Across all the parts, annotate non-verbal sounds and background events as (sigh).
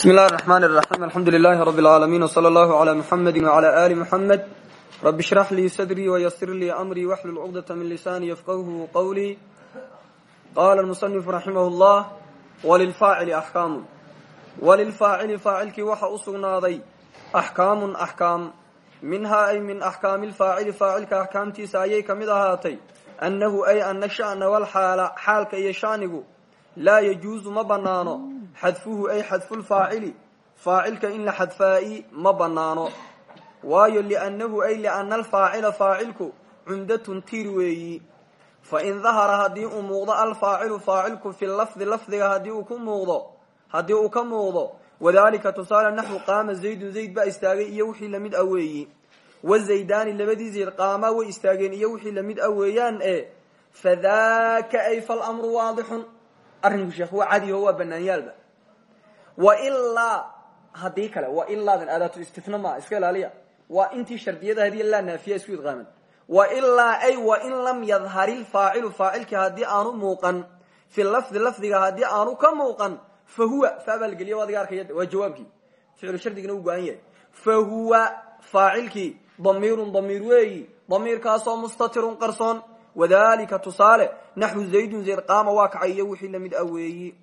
bismi illahi raxmaan raxiim alxamdu lilahi rabi lcaalamiin wsala allahu cala muxamedi wcala ali muxamed rabi shrax lii sadrii wayasir lii amrii waxlul cuqdata min lisaani yafqahu qawlii qala musanifu raximah llah walilfaacili axkaamun walilfaacili faacilkii waxa u sugnaaday axkaamun axkaam minhaa ay min axkaami lfaacili faacilka axkaamtiisa ayay ka mid ahaatay. Annahu ay ana sha'na walxaala xaalka iyo shanigu laa yajuusu ma banaano xadfuhu ay xadfulfaacili faacilka in la xadfaa'i ma banaano waayo liannahu ay liana alfaacila faacilku cumdatun tir weeyi. Fa in dahara haddii uu muuqdo alfaacilu faacilku fi lafdi lafdiga haddii uu ku muuqdo haddii uu ka muuqdo wadalika tusaale naxwu qaama zaydun zayd baa istaagay iyo wixii la mid a weeyi. Wazaydaani labadii zayd qaamaa way istaageen iyo wixii la mid a weeyaan e fadaka ay falamru waadixun. Arrinku sheekh waa cadiho waa banaanyaalba wailaa haddii kale wailaadan aadaatu istina maa iska ilaaliya. Waa intii shardiyada haddii laa naafiya isku idqaaman wailaa ay wain lam yadhari lfaacilu faacilkii haddii aanu muuqan fi lafdi lafdiga haddii aanu ka muuqan fa huwa fa baa lageliya o adiga arkaya waa jawaabkii. Ficlu shardigina uu go-an yahay. Fa huwa faacilkii damiirun damiir weeyi damiirkaasoo mustatirun qarsoon. Wadalika tusaale naxwu zaydun zayd qaama waa kacay iyo wixii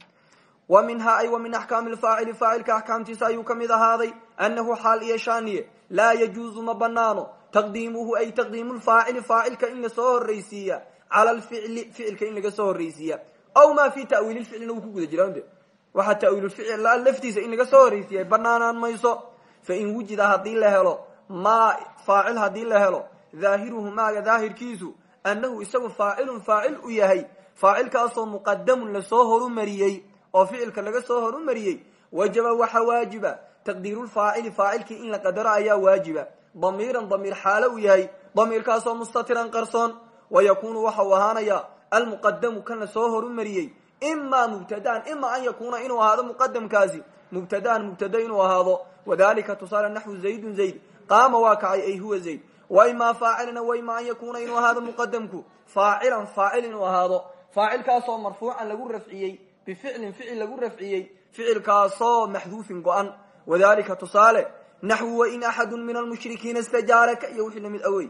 wa minhaa ay wa min axkaami lfaacili faacilka axkaamtiisa ayuu ka mid ahaaday annahu xaal iyo shaaniye laa yajuuzu ma banaano taqdiimuhu ay taqdiimu lfaacili faacilka in la soo horraysiiya cala lficli ficilka in laga soo horraysiiya aw ma fi ta'wiili lficlina wuu ku guda jiraa de waxaa ta'wiilulficil laftiisa in laga soo horraysiiya banaanaan mayso fain wujida haddii la helo maa faacil haddii la helo dhaahiruhu maaga daahirkiisu annahu isagu faacilun faacil u yahay faacilkaasoo muqadamun la soo horumariyey oo ficilka laga soo horumariyey wajaba waxa waajiba. Taqdiirulfaacili faacilkii in la qadaro ayaa waajiba. Damiiran damiir xaalo uu yahay damiirkaasoo mustatiran qarsoon. Wayakunu waxa uu ahaanaya almuqadamu kan la soo horumariyey imaa mubtadaan ima an yakuuna inuu ahaado muqadamkaasi mubtadaan mubtada inuu ahaado. Wadalika tusaale naxwu zaydun zayd. Qaama waa kacay ay huwa zayd. Waimaa faacilina waimaa an yakuuna inuu ahaado muqadamku faacilan faacil inuu ahaado. Faacilkaasoo marfuucan lagu rafciyey bificlin ficil lagu rafciyey ficilkaasoo maxduufin go-an wadalika tusaale naxwu wain axadu min almushrikiina istajaaraka iyo wixii la mid awey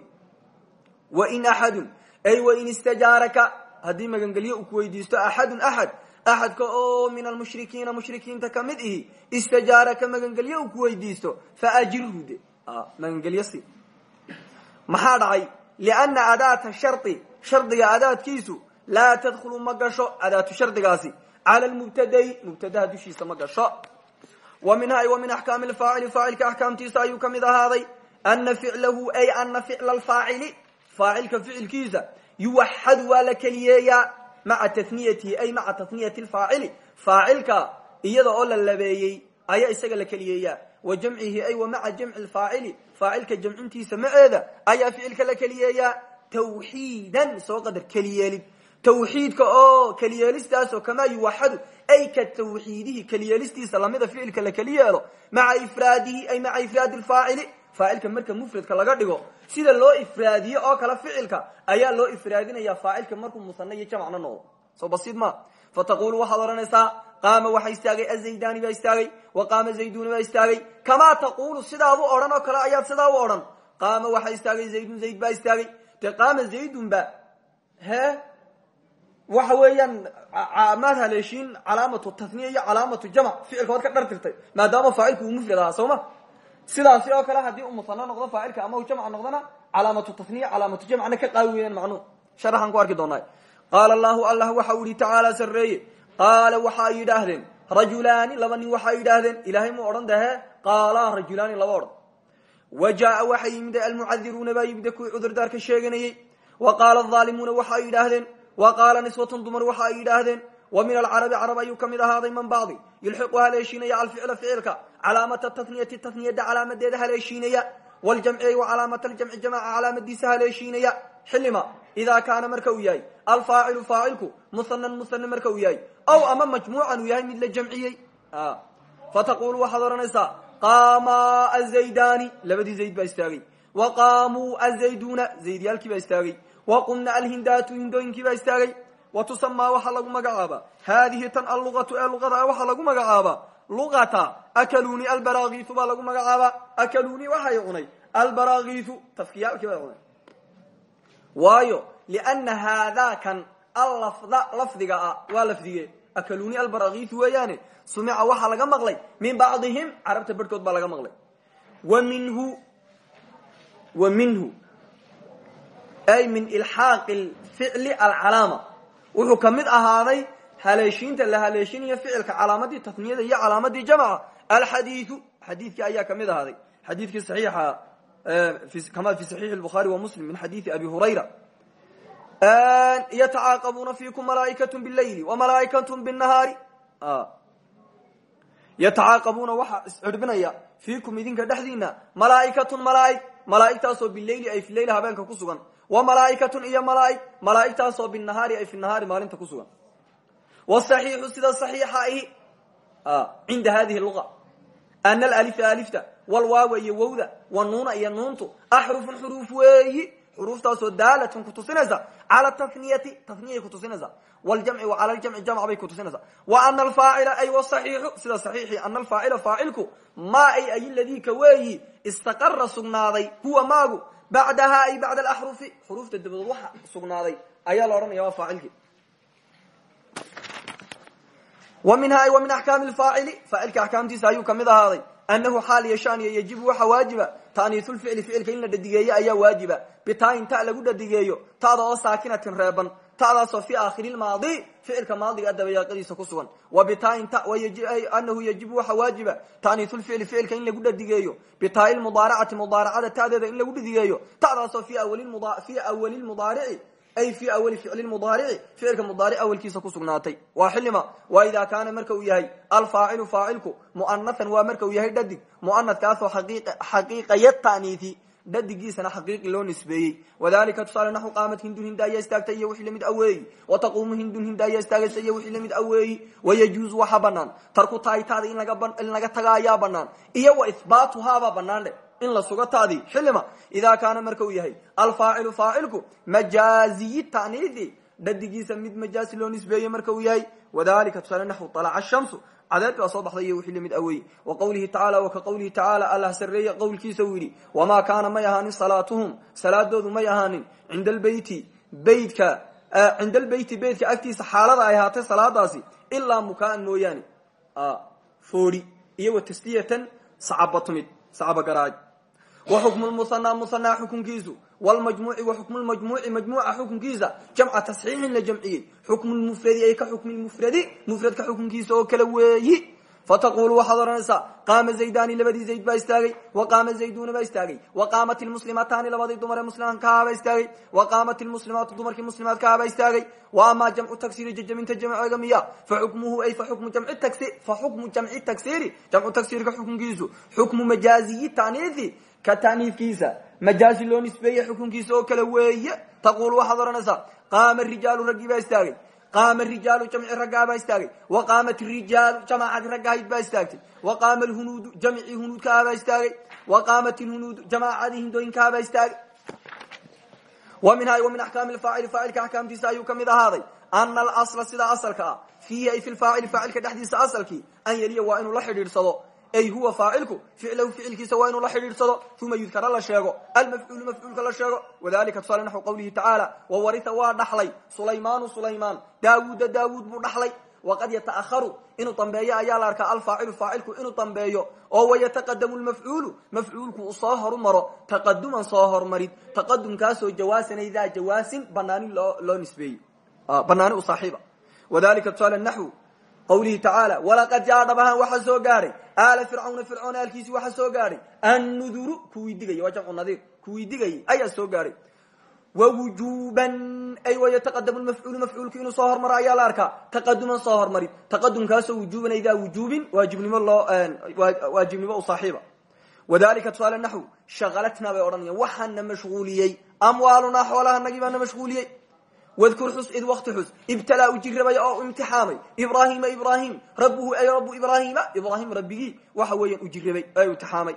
wain axadun ay wain istajaaraka haddii magangelyo uu kuweydiisto axadun axad axadka oo min almushrikiina mushrikiinta ka mid ihi istajaaraka magangelyo uu kuweydiisto faajirhu de magangelyo si maxaa dhacay liana adaata shari shardiga adaadkiisu laa tadkhulu ma gasho cala lmubtadai mubtadaha dushiisa ma gasho wa minha wa min axkaami lfaacili faacilka axkaamtiisa ayuu ka mid ahaaday ana ficlahu ay ana ficla alfaacili faacilka ficilkiisa yuwaxadu waa la keliyeeyaa maca taniyatihi ay maca taniyati lfaacili faacilka iyada oo la labeeyey ayaa isaga la keliyeeyaa wa jamcihi ay wa maca jamci lfaacili faacilka jamcintiisa maceeda ayaa ficilka la keliyeeyaa tawxiidan soo qadar keliyeelid tawxiidka oo keliyeelistaasoo kamaa yuwaxadu ay ka tawxiidihi keliyeelistiisa lamida ficilka la keli yeelo maca ifraadihi ay maca ifraadi lfaacili faacilka marka mufradka laga dhigo sida loo ifraadiyo oo kale ficilka ayaa loo ifraadinaya faacilka markuu musana iyo jamcna noqdo soo basiid ma? Fataqulu waxaad odhanaysaa qaama waxa istaagay azaydani baa istaagay wa qaama zayduna baa istaagay. Kamaa taqulu sidaad u odhan oo kale ayaad sidaa u odhan. Qaama waxa istaagay zaydun zayd baa istaagay. Dee qaama zaydunba he waxa weeyaan maad haleeshiin calaamatu taniya iyo calaamatu jamc ficilka waad ka dhartirtay maadaama faacilku uu mufrad ahaa soo ma sidaasi oo uu musano noqdo faacilka ama uu jamc noqdona calaamatu taniya calaamatu jamcna ka qaawi weeyaan macnuhu sharaxaan ku arki doonaa qaala allahu allah waxa uu yihi tacaala sarreeye. Qaala waxaa yidhaahdeen rajulaani laba nin waxaa yidhaahdeen. Odhan dahe qaala rajulaani laba odhan. Wa jaaa waxay yimid almucadiruuna baa yimid kuwii cudurdaarka sheeganayey wa qaala aalimuuna waxaay yidhaahdeen wa qaala niswatun dumar waxa ay yidhaahdeen wa min alcarabi carab ayuu ka mid ahaaday man bacdi yulxiqu haleeshiinaya alficla ficilka calaamata taniyati taniyada calaamadeeda haleeshiinaya wljamci wa calaamat ljamci jamca calaamadiisa haleeshiinaya xilima idaa kaana marka uu yahay alfaacilu faacilku musanan musane marka uu yahay aw ama majmuucan uu yahay mid la jamciyey fataqulu wa qaamuu azayduna zaydyaalkii baa istaagay wa qumna alhindaatu hindooyinkii baa istaagay wa tusamaa waxaa lagu magacaabaa haadihi tan alluqatu ee luqada waxaa lagu magacaabaa luqata akaluni albarakiisu baa lagu magacaabaa akaluni waxay cunay albarakiisu tafkiyaalkii bay cunay waayo liana haadakan allafda lafdiga ah waa lafdige akaluni wa minhu ay min ilxaaqi ficli alcalaama. Wuxuu ka mid ahaaday haleeshiinta la haleeshinayo ficilka calaamadii tasniyada iyo calaamadii jamca alxadiiu xadiidkii ayaa ka mid ahaaday. Xadiidkii saxiixa kama fi saxiixi lbukhaari wa muslim min xadiidi abi hurayra. Yatacaaqabuuna fiikum malaaikatu bilayli wamalaaikatu binahaari yatacaaqabuuna waxaa iscirbinaya fiikum idinka dhexdiina malaaikatun malaaig malaaigtaasoo bileyli ay fileyl habeenka ku sugan. Wa malaaikatun iyo malaaig malaaigtaasoo binahaari ay fi nahaari maalinta ku sugan. Wsaxiixu sida saxiixa ahi cinda hadihi luqa. Ana alalifa alifta walwaawa iyo wowda wanuuna iyo nuuntu axrufun xuruuf weeyi xuruuftaasoo daalatun kutusinaysa cala taniyati taniyay kutusinaysa. Wljamci wa cala ljamci jamc bay kutusinaysa. Wa ana alfaacila ay wsaxiixu sida saxiixi ana alfaacila faacilku maa ay ay ladii ka weeyi istaqara sugnaaday huwa maagu bacdaha ay bacda alaxrufi xuruufta dabadood waxa sugnaaday ayaa la odhanaya waa faacilkii wa minha wa min axkaami faacili faacilka axkaamtiisa ayuu ka mid ahaaday anahu xaal yashaniya yajibu waxa waajiba taaniisulficli ficilka in la dhadigeeyo ayaa waajiba. Bitaayin ta lagu dhadigeeyo ta'da oo saakinatin reeban ta'daasoo fi aakhiri lmaadi ficilka maadiga dabayaaqadiisa ku sugan. Wa bitaayin ta anahu yajibu waxa waajiba taaniisulficli ficilka in lagu dhadigeeyo. Bitaayi lmudaaracati mudaaracada ta'deeda in lagu dhadigeeyo ta'daasoo fi awali lmudaarici ay fi awali ficli mudaarici ficilka mudaaric awalkiisa ku sugnaatay waa xilima waa idaa kaana marka uu yahay alfaacilu faacilku mu'anathan waa marka uu yahay dhadig mu'anadkaasoo xaqiiqaya ta'niisi dhadigiisana xaqiiqi loo nisbeeyey wadalika tusaale naxu qaamat hindun hinda ayaa istaagtay iyo wixii la mid aweeyi wataquumu hindun hinda ayaa istaagaysa iyo wixii la mid aweeyi wayajuuzu waxa banaan tarku iyo wa ihbaatuhaabaa in la sugo tadii xilima idaa kaana marka uu yahay alfaacilu faacilku majaaziyi ta'niisi dhadigiisa mid majaasi loo nisbeeye marka uu yahay. Wadalika tusaale naxu alaca shamsu. Cadeed baa soo baxday iyo wixii awey wa qawlihi tacaala wa ka qawlihi tacaala allah sarreeye qowlkiisa uu yidhi wamaa kaana may ahaanin salaatuhum. Salaadoodu may ahaanin. Cinda albeyti beytka cinda albeyti beytka agtiisa xaalada ay ahaatay salaadaasi ilaa mukaan mooyaane. Foori iyo wa tasliyatan sacabatumid sacaba wa xukmu musanaa musanaa xukunkiisu wlmajmuuci wa xukmu lmajmuuci majmuuca xukunkiisa jamca tasxiixin la jamciyey xukmu lmufradi ay ka xukmi lmufradi mufradka xukunkiisa oo kale weeyi fataqulu waxaad odhanaysaa qaama zaydani labadii zayd baa istaagay wa qaama zayduna baa istaagay wa qaamat lmuslimataani labadii dumar ee muslimaankaha baa istaagay wa qaamat lmuslimaatu dumarkii muslimaadkaha baa istaagay wa amaa jamcu tagsiri jajaminta jamceega miya faxukmuhu ay faxukmu jamci tagsiri jamcu tagsirka xukunkiisu xukmu majaaziyi taniifi ka taniifkiisa majaazi loo nisbeeye xukunkiisa oo kale weeye. Taqulu waxaad odhanaysaa qaama rijaalu raggii baa istaagay. Qaama rijaalu jamci raggaabaa istaagay. Wa qaamat rijaalu jamaacadii raggahayd baa istaagtay. Wa qaama alhunuudu jamcii hunuudkahabaa istaagay. Wa qaamat ilhunuudu jamaacadii hindooyinkahabaa istaagay. Wa minha wa min axkaami lfaacili faacilka axkaamtiisa ayuu ka mid ahaaday. Ana alasla sida asalka ah fiihi ay fi lfaacili faacilka dhexdiisa asalkii an yeliya waa inuu la xidhiidhsado ay huwa faacilku ficlahu ficilkiisa waa inuu la xidhiidhsado uma yudkara la sheego. Almafcuulu mafcuulka la sheego wadalika tusaale naxu qawlihi tacaala wawaria waa dhaxlay sulaymaanu sulaymaan daawuuda daawuud buu dhaxlay waqad yata'aharu inuu dambeeyo ayaa la arkaa alfaacilu faacilku inuu dambeeyo oo wayataqadamu lmafcuulu mafcuulku uu soo horumaro taqaduman soo hormarid taqadumkaasoo jawaasan daa jawaasin banaani loo nisbeeyey banaani u saaxiiba. Wadalika tusaale naxu qawlihi tacaala walaqad jaa dhab ahaan waxaa soo gaadhay aala fircawna fircoon aalkiisii waxaa soo gaadhay annuduru kuwii digayay waa jamcu nadiir kuwii digayay ayaa soo gaadhay wawujuban ay wayataqadamu lmafcuulu mafcuulku inuu soo hormaro ayaa la arkaa taqaduman soo hormarid taqadumkaasoo wujuban idaa wujuubin waajibnimo loo waajibnimo u saaxiiba wadalika tusaale naxw shaqalatna bay odhanayaan waxaana mashquuliyey amwaalunaa xoolaha nagii baana mashquuliyey wadkur xus id wakti xus ibtalaa u jirabay oo imtixaamay ibrahima ibrahim rabuhu ay rabu ibrahima ibrahim rabbigii waxa weeyaan u jirabay ee imtixaamay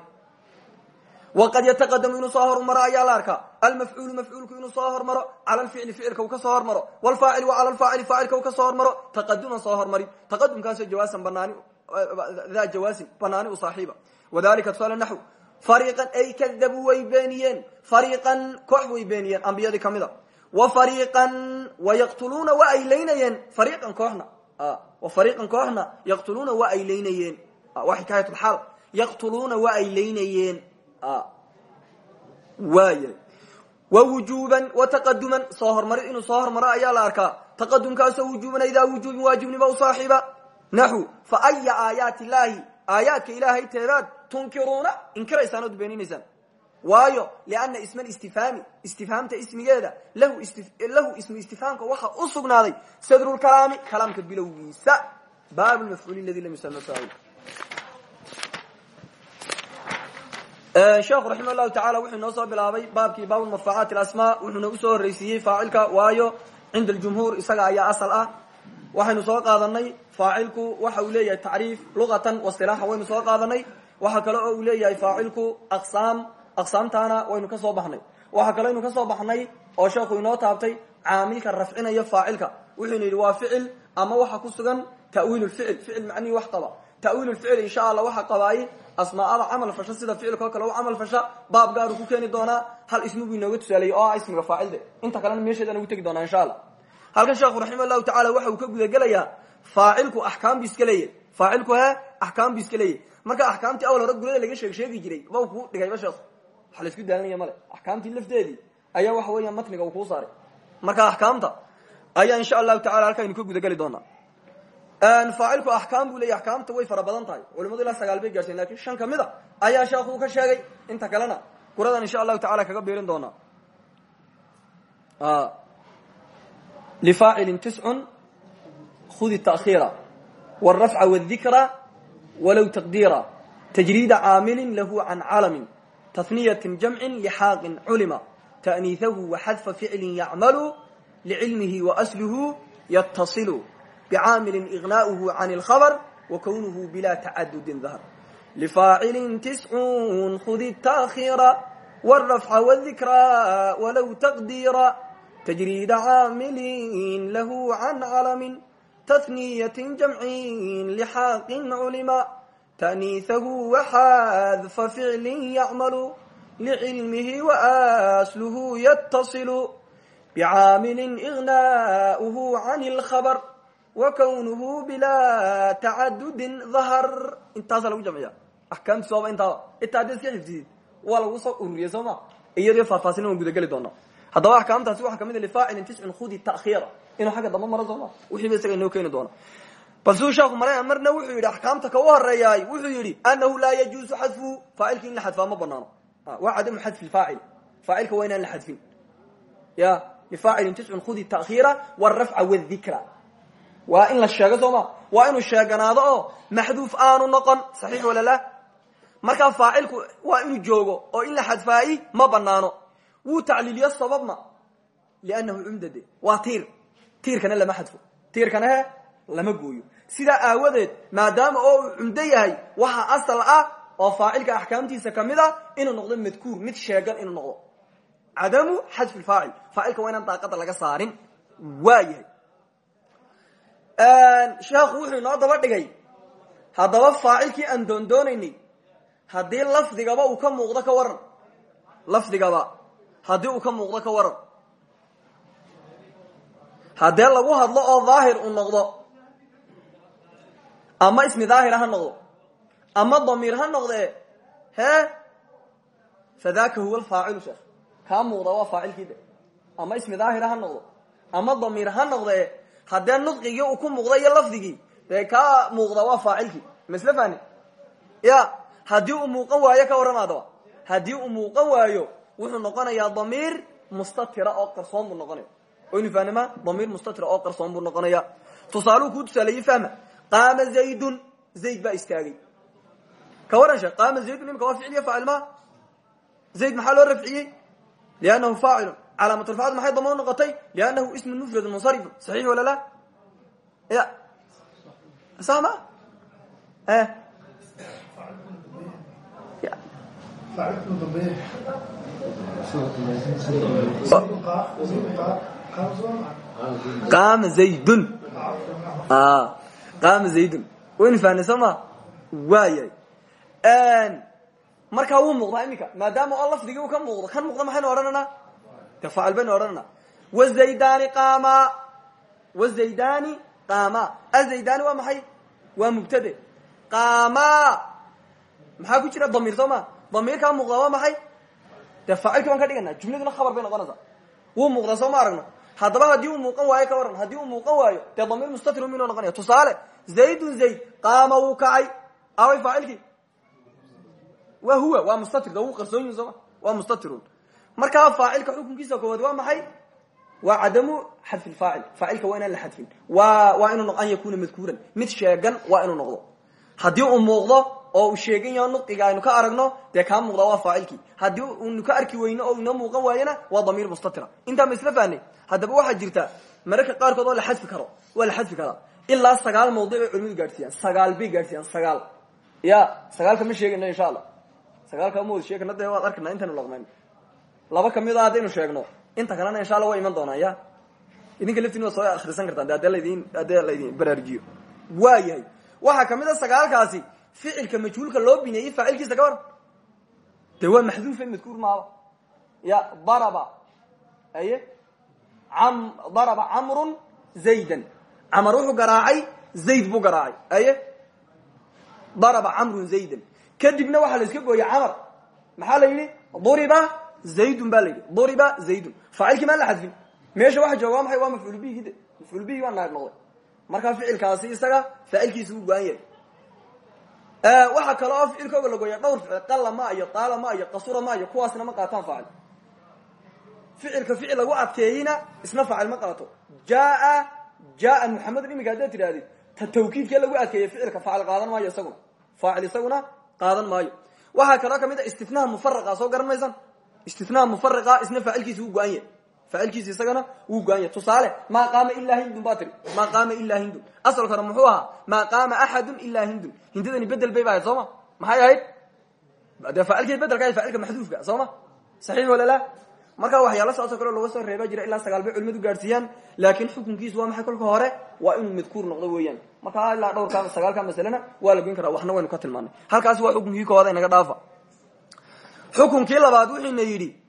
waqad yataqadamu inuu soo hormaro ayaa la arkaa almafcuulu mafcuulku inuu soo hormaro cala lficli ficilka uu ka soo hormaro wlfaacil wa cala lfaacili faacilka uu ka soo hormaro taqaduman soo hormari taqadumkaasoo jawaasan banaani da jawaasin banaani u saaxiiba wadalika tusaale naxw fariiqan ay kadabuu way beeniyeen fariiqan koox way beeniyeen ambiyadii ka mid a wa fariiqan wayaqtuluuna waa ay laynayeen fariiqan kooxna. Wa fariiqan kooxna yaqtuluuna waa ay laynayeen waa xikaayat lxaal yaqtuluuna waa ay laynayeen waaya wa wujuban wa taqaduman soo hormarid inuu soo hormaro ayaa la arkaa. Taqadumkaasoo wujuban idaa wujuubin waajibnimo u saaxiiba. Naxu fa aya aayaati illaahi aayaadka ilaahay teebaad tunkiruuna inkiraysaan ood waayo lianna isma istifhaami istifhaamta ismigeeda lahu ismu istifhaamka waxa u sugnaaday sadrulkalaami kalaamka bilowgiisa. Baab mafcuul ladi lam yusama faacil sheekhu raximah llahu wuxuu inoo soo bilaabay baabkii baab marfuucaat asmaa wuxuuna u soo horreysiiyey faacilka. Waayo cinda aljumhuur isaga ayaa asal ah. Waxaynu soo qaadanay faacilku waxa uu leeyahay tacriif luqatan wasilaaxa waynu soo qaadanay waxa kale oo uu leeyahay faacilku aqsaam aqsaamtaana waynu ka soo baxnay. Waxa kale aynu ka soo baxnay oo sheekhu inoo taabtay caamilka rafcinaya faacilka. Wuxuuna yidhi waa ficil ama waxa ku sugan ta'wiil ficil. Macnihii wax qaba. Ta'wiil ficil insha allah waxa qabaay asmaada camal fasha sida ficilka oo kale u camal fasha baab gaaru ku keeni doonaa hal ismu bu inooga tusaaleeyey oo ismiga faacilde. Inta kalena meesheedaan ugu tegi doonaa insha allah. Halkan sheekhu raximah llahu tacala waxa uu ka gudagelayaa faacilku axkaam bu iska leeyahy faacilku he bu iska leeyahy marka axkaamtii awal hore gurada laga sheeg sheegi jiray ba kuu dhigayba sheekh waxa la isku daalinaya male axkaamtii lafteedii ayaa waxa weeya matniga uu kuu saaray. Marka axkaamta ayaa insha allahu tacala halkaaynu ka gudageli doonaa faacilku axkaam buu leeyahy axkaamta way fara badan tahay. Culimadu ilaa sagaal bay gaarsiyen laakiin shan ka mid a ayaa sheekhu ka sheegay. Inta kalena kuradan insha allahu tacala kaga biirin doonaa lifaacilin tiscun khudi ta'khiira wاrafca wاdikra walow taqdiira tajriida caamilin lahu can calamin tafniyatin jamcin lixaaqin culima ta'niihahu waxadfa ficlin yacmalu licilmihi waasluhu yatasilu bcaamili iغnaauhu can اlhabr wakownuhu bila tacadudin dahr lifaacilin tiscun khudi taakhiira wاrafca wاdikra walow taqdiira tajriida caamilin lahu can calamin tahniyatin jamcin lixaaqin culima ta'niihahu waxadfa ficlin yacmalu licilmihi waasluhu yatasilu bcaamilin iغnaauhu can اlhabr wakawnuhu bilaa tacadudin dahar intaasa lagu jamciya axkaamtiis waaba intaaba intaa hadda iska xifdisid waa lagu soo ururiyey soo ma iyadoo faahfaasin waan gudageli doonaa haddaba axkaamtaasi waxaa ka mid a lifaacilin tiscin khudi ta'khiira inuu xagga dambe maro sooma wixiiba isaga inoo keeni doona bal suu sheekhu mara marna wuxuu yidhi axkaamta ka u horeeyaay wuxuu yidhi anahu laa yajuusu xadfuhu faacilka in la xadfaa ma banaano waa cadamu xadfi faacil faacilka waa inaan la xadfin. Ya lifaacilin tiscin khudi ta'khiira wrafca wdikra waa in la sheego sooma waa inuu sheeganaado waa inuu joogo oo in la xadfaayi ma banaano wuu tacliiliyo sababna liannahu cumdade. Waa tiir. Lama xadfo. Tiirkana lama gooyo. Sidaa aawadeed maadaama oo uu cumdo yahay waxa asal ah oo faacilka axkaamtiisa ka mid a inuu noqdo madkuur mid sheegan inuu noqdo. Cadamu xadfi faacil. Faacilka waa inaan daaqada laga saarin. Waa yahay sheekhu wuxuu inoo daba dhigay. Haddaba faacilkii aan doondoonaynay haddii lafdigaba uu ka muuqdo ka waran. Lafdigaba haddii uu ka muuqdo ka waran. Haddee lagu hadlo oo daahir uu noqdo ama ismi daahira ha noqdo. Ama damiir ha noqdee hee fadaka huwa alfaacilu sheekh. Kaa muuqda waa faacilkii de ama ismi daahira ha noqdo. Ama damiir ha noqdee haddee nudqigii uu ku muuqda iyo lafdigii dee kaa muuqda waa faacilkii masle fani ya haddii uu waayo ka warrama adaba haddii waayo wuxuu noqonayaa damiir mustatira oo qarsoon buu noqonaya oynu fahnima damiir mustatira oo qarsoon buu noqonaya tusaaluhu kuu tusaaleeyey qaama zaydun zayd baa istaagay ka waran sheek qaama zaydun imika waa ficil iyo faacil ma zayd maxaa loo rafciyey liannahu faacilun calaamat rafcad maxay damo noqotay liannahu ismu mufrad munsarifun saxiix wala la ya sama qaama zaydun qaama zaydun waynu fahnay soo ma? Waayahay markaa wuu muuqdaa iminka maadaama oo lafdigii uu ka muuqdo kan muuqda maxaynu odhananaa de faacil baynu odhananaa wazaydani qaama. Wazaydani qaama. Azaydani waa maxay? Waa mubtade. Qaama. Maxaa ku jira damiir soo ma? Damiirkaa muuqdaa waa maxay? Dee faacilkii baan ka dhigana jumladuna khabar bay noqonaysaa. Wuu muuqdaa soo ma aragno haddaba haddii uu muuqan waayo ka waran haddii uu muuqan waayo dee damiir mustatir minuu noqonaya tusaale zaydun zayd qaama wuu kacay. Away faacilkii? Wa huwa waa mustatir da wuu qarsoon yihiin sooma waa mustatirun. Markaa koowaad waa maxay? Waa cadamu xadfi faacil. Faacilka waa inaan la xadfin. Wa waa inuu an yakuna madkuuran. Mid sheegan waa inuu noqdo. Haddii uu muuqdo oo uu sheegan yaho nuqiga aynu ka aragno dee kaa muuqda waa faacilkii. Haddii unu ka arki weyno oo inoo muuqan waayana waa damiir mustatira intaa ma isla fahnay haddaba waxaa jirta mararka qaarkood oo la xadfi karo waa la xadfi karaa ilaa sagaal mawdic bay culimadu gaadhsiiyaan. Sagaal bay gaadhsiiyaan sagaal. Ya sagaalka ma sheegayno insha allah sagaalka ma wada sheegana dee waad arkana intaynu laqmayn laba ka mid a haddaynu sheegno. Inta kalena insha alla waa iman doonaan ya. Idinka laftiin soo akrisan kartaan de haddee ladin haddee laydin baraarujiyo. Waa yahay waxaa ka mid a sagaalkaasi ficilka majhuulka loo bineeyey faacilkiisa ka waran de waa maxduufe madkuur maaba ya daraba aye am daraba camrun zaydan. Camar wuxuu garaacay zayd buu garaacay aye daraba camrun zaydan. Kadibna waxaa la iska gooyey camar. Maxaa la yidhi? Duriba zaydun ba la yidhi. Duriba zaydun. Faacilkii maan la xadfin. Meesha waxa jooga waa maxay? Waa mafcuul bihi de. Mafcuul bihi yahay waxaa kale oo ficilkooga la gooya dhowr ficil qalla ma iyo taala ma iyo qasura ma iyo kuwaasna ma qaataan faacil ficilka ficil lagu adkeeyeyna isna faacil ma qaato. Jaa jaa muxamedun iminka haddaad tidhahdid ta tawkiidkee lagu adkeeyey ficilka faacil qaadan maayo isaguna faacil isaguna qaadan maayo. Waxaa kaloo ka mid a istinaha mufaraqa soo garan maysan? Istinaha mufaraqa isna faacilkiisa wuu go-an yahay faacilkiisa isagana wuu go-an yahay tusaale maa qaama ilaa hindun baa tiri maa qaama ilaa hindun asalka hore muxuu ahaa maa qaama axadun ilaa hindun hindadani bedel bay ba ahayd soo ma maxay ahayd dee faacilkeed bedelka ahayd faacilka maxduufka soo ma saxiix wala la markaa waxyaala saasoo kale soo reeba jira ilaa sagaal culimadu gaadhsiiyaan laakiin xukunkiisu waa maxay kolka hore waa inuu madkuur noqdo weeyaan markaa ilaa dhowrka sagaalka masalena waa la goyn waxna waynu ka tilmaanay halkaasi waa xukunkii inaga dhaafa xukunkii labaad wuxuuna yidhi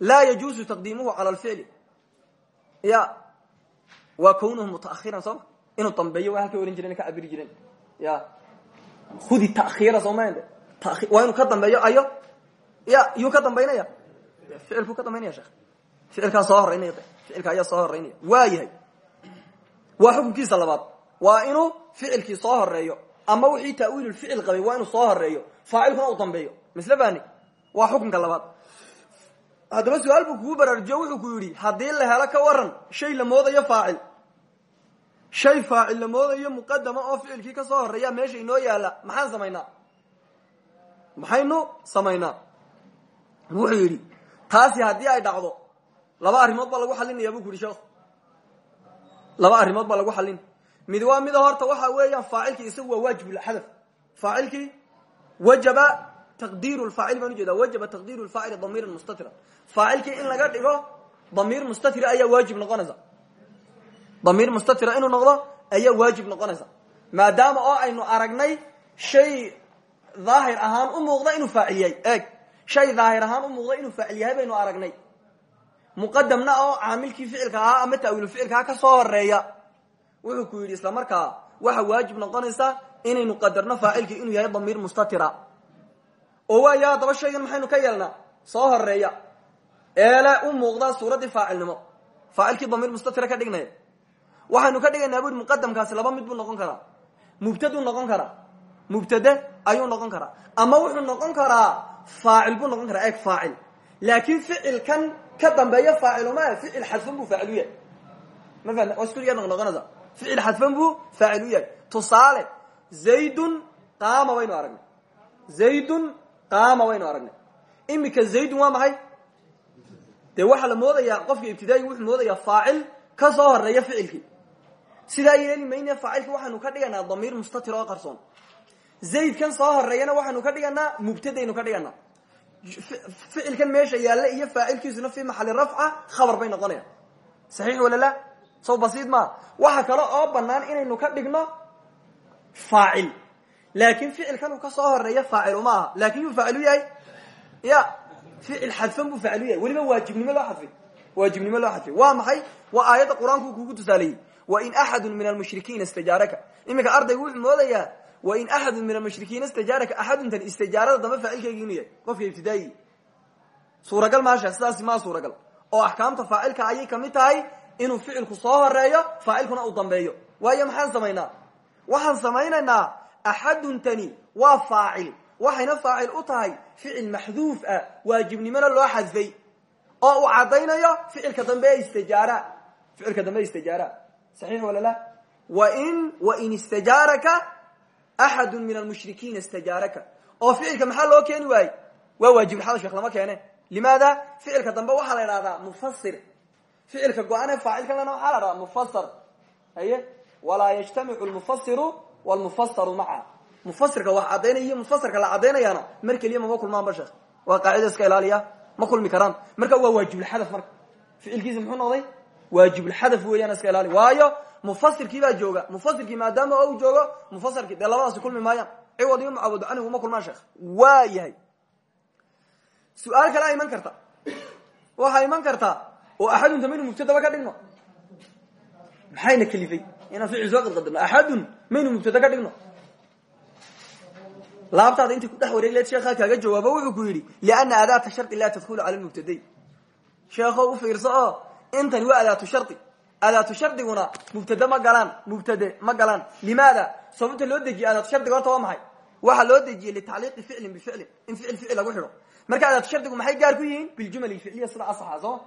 laa yajuusu taqdiimuhu cala alficli ya waa kownuhu mutaahiran sooma inuu dambeeyo waa halkay ohan jireen ka cabiri jireen ya hudi tahiira sooma waa inuu ka dambeeyo ayo ya yuu ka dambaynaya ficilkuu ka dambaynaya sheekh ficilkaa soo horeynaya ficilka ayaa soo horeynaya waa yahay waa xukunkiisa labaad waa inuu ficilkii soo horeeyo ama wixii ta'wiilulficil qabay waa inuu soo horeeyo faacilkuna uu dambeeyo misle bani waa xukunka labaad haddaba su'aal buu kugu baraarujiyo wuxuu ku yidhi haddii la helo ka waran shay la moodayo faacil. Shay faacil la moodayo muqadama oo ficilkii ka soo horreeya meesha inoo yaalla maxaan samaynaa? Maxaynu samaynaa? Wuxuu yidhi taasi haddii ay dhacdo laba arrimood baa lagu xalinaya bu ku yidhi sheekhu laba arrimood baa lagu xalin mid waa mida horta waxa weeyaan faacilkii isagu waa waajibulxadaf faacilkii wajaba taqdiiru lfaacil baan ujeeda wajaba taqdiiru lfaacili damiiran mustatira faacilkii in laga dhigo damiir mustatira ayaa waajib noqonaysa damiir mustatira inuu noqdo ayaa waajib noqonaysa maadaama oo aynu aragnay shay daahir ahaan u muuqda inuu faacil yahay eeg shay daahir ahaan u muuqda inuu faacil yahay baynu aragnay muqadamna oo caamilkii ficilka ahaa ama taawiilu ficilkaa ka soo horreeya wuxuu ku yidhi isla markaa waajib noqonaysa inaynu qadarno faacilkii inuu yahay damiir mustatira oo waaya haddaba shaygan maxaynu ka yeelnaa? Soo horreeya eele u muuqda suuraddii faacilnimo. Faacilkii damiir mustatira ka dhignaya waxaynu ka dhigaynaa bu muqadamkaasi laba mid buu noqon karaa. Mubtaduu noqon karaa. Mubtade ayuu noqon karaa. Ama wuxuu noqon karaa faacil buu noqon karaa eeg faacil. Laakiin ficilkan ka dambeeya faaciluma ficil xadfan buu faacil u yahay. Ma fahamta waa isku yar noqonaysa. Ficil xadfan buu faacil u yahay. Tusaale zaydun qaama baynu aragnay zaydun qaama baynu aragnay. Imika zaydun waa maxay? Dee waxaa la moodayaa qofka ibtidaaiga wuxuu moodayaa faacil ka soo horreeya ficilkii. Sidaa yeeli mayne faacilka waxaanu ka dhiganaa damiir mustatir oo qarsoon. Zaydkan soo horeeyana waxaanu ka dhiganaa mubtadaynu ka dhiganaa ficilkan meesha yaalla iyo faacilkiisuna fi maxali rafca khabar bay noqonayaan. Saxiix wala la? Sow basiid maa waxa kale oo banaan inaynu ka dhigno faacil laakin ficilkan ka soo horreeya faacilu ma aha laakiin yuu faacilu yahay ya ficil xadfan buu faacilu yahay weliba waajibnimo loo xadfay waajibnimo loo xadfay waa maxay waa aayadda qur'aanku kugu tusaaleeyey wain axadu min almushrikiina istajaaraka iminka ardaygu wuxuu moodayaa wain axadu min almushrikiina istajaaraka axaduntan istijaarada dambe faacilkeygi inuu yahay qofka ibtidaayi suuragal maasha sidaasi maa suuragal oo axkaamta faacilka ayay ka mid tahay inuu ficilku soo horeeyo faacilkuna uu dambeeyo waayo maxaan samaynaa waxaan samaynaynaa axaduntani waa faacil. waxayna faacil u tahay ficil maxduuf ah waajibnimona loo xadfay. oo uu caddaynayo ficilka dambe ee istijaara. ficilka dambe istijaara. saxiix wala la wain wain istajaaraka axadu min almushrikiina istajaaraka. oo ficilka maxaa loo keeni waaye waa waajibulxada sheekh lama keene. limaada? ficilka dambe waxaa la idhahdaa mufasir ficilka go-an ee faacilkalena waxaa la dhahdaa mufasar haye walaa yajtamicu lmufasiru wlmufasaru maca. Mufasirka wax caddaynaya iyo mufasirka la caddaynayaana mar keliya mama kulmaanba sheekh. Waa qaacida iska ilaaliya. Ma kulmi karaan. Marka waa waajibulxadaf marka. Ficilkiisa muxuu noqday? Waajibulxadaf weeyaan iska ilaali. Waayo mufasirkii baa jooga. Mufasirkii maadaama u joogo mufasirkii dee labadaasi kulmi maayaan. Ciwad iyo mucawad canhu ma kulmaan sheekh. Waa yahay. Su'aal kale a iman karta. Waxaa iman kartaa oo axadunta maynu mubtadaba ka dhigno. Maxayna kelifay? Inaan ficil soo qadqadano axadun maynu mubtada ka dhigno. Laabtaada intii ku dhex wareegleed sheekhaa kaaga jawaabo wuxuu ku yidhi liana adaata shardi laa tadkhulu cala lmubtaday sheekho u fiirso oo intani waa adaatu shardi adaatu shardiguna mubtade ma galaan mubtade ma galaan. Limaada? Sababta loo dejiyey adaatu shardiga horta waa maxay? Waxaa loo dejiyey litacliiqi ficlin bificlin in ficil ficil lagu marka adaatu shardigu maxay gaar ku yihiin? Biljumal ficliya sida asaxa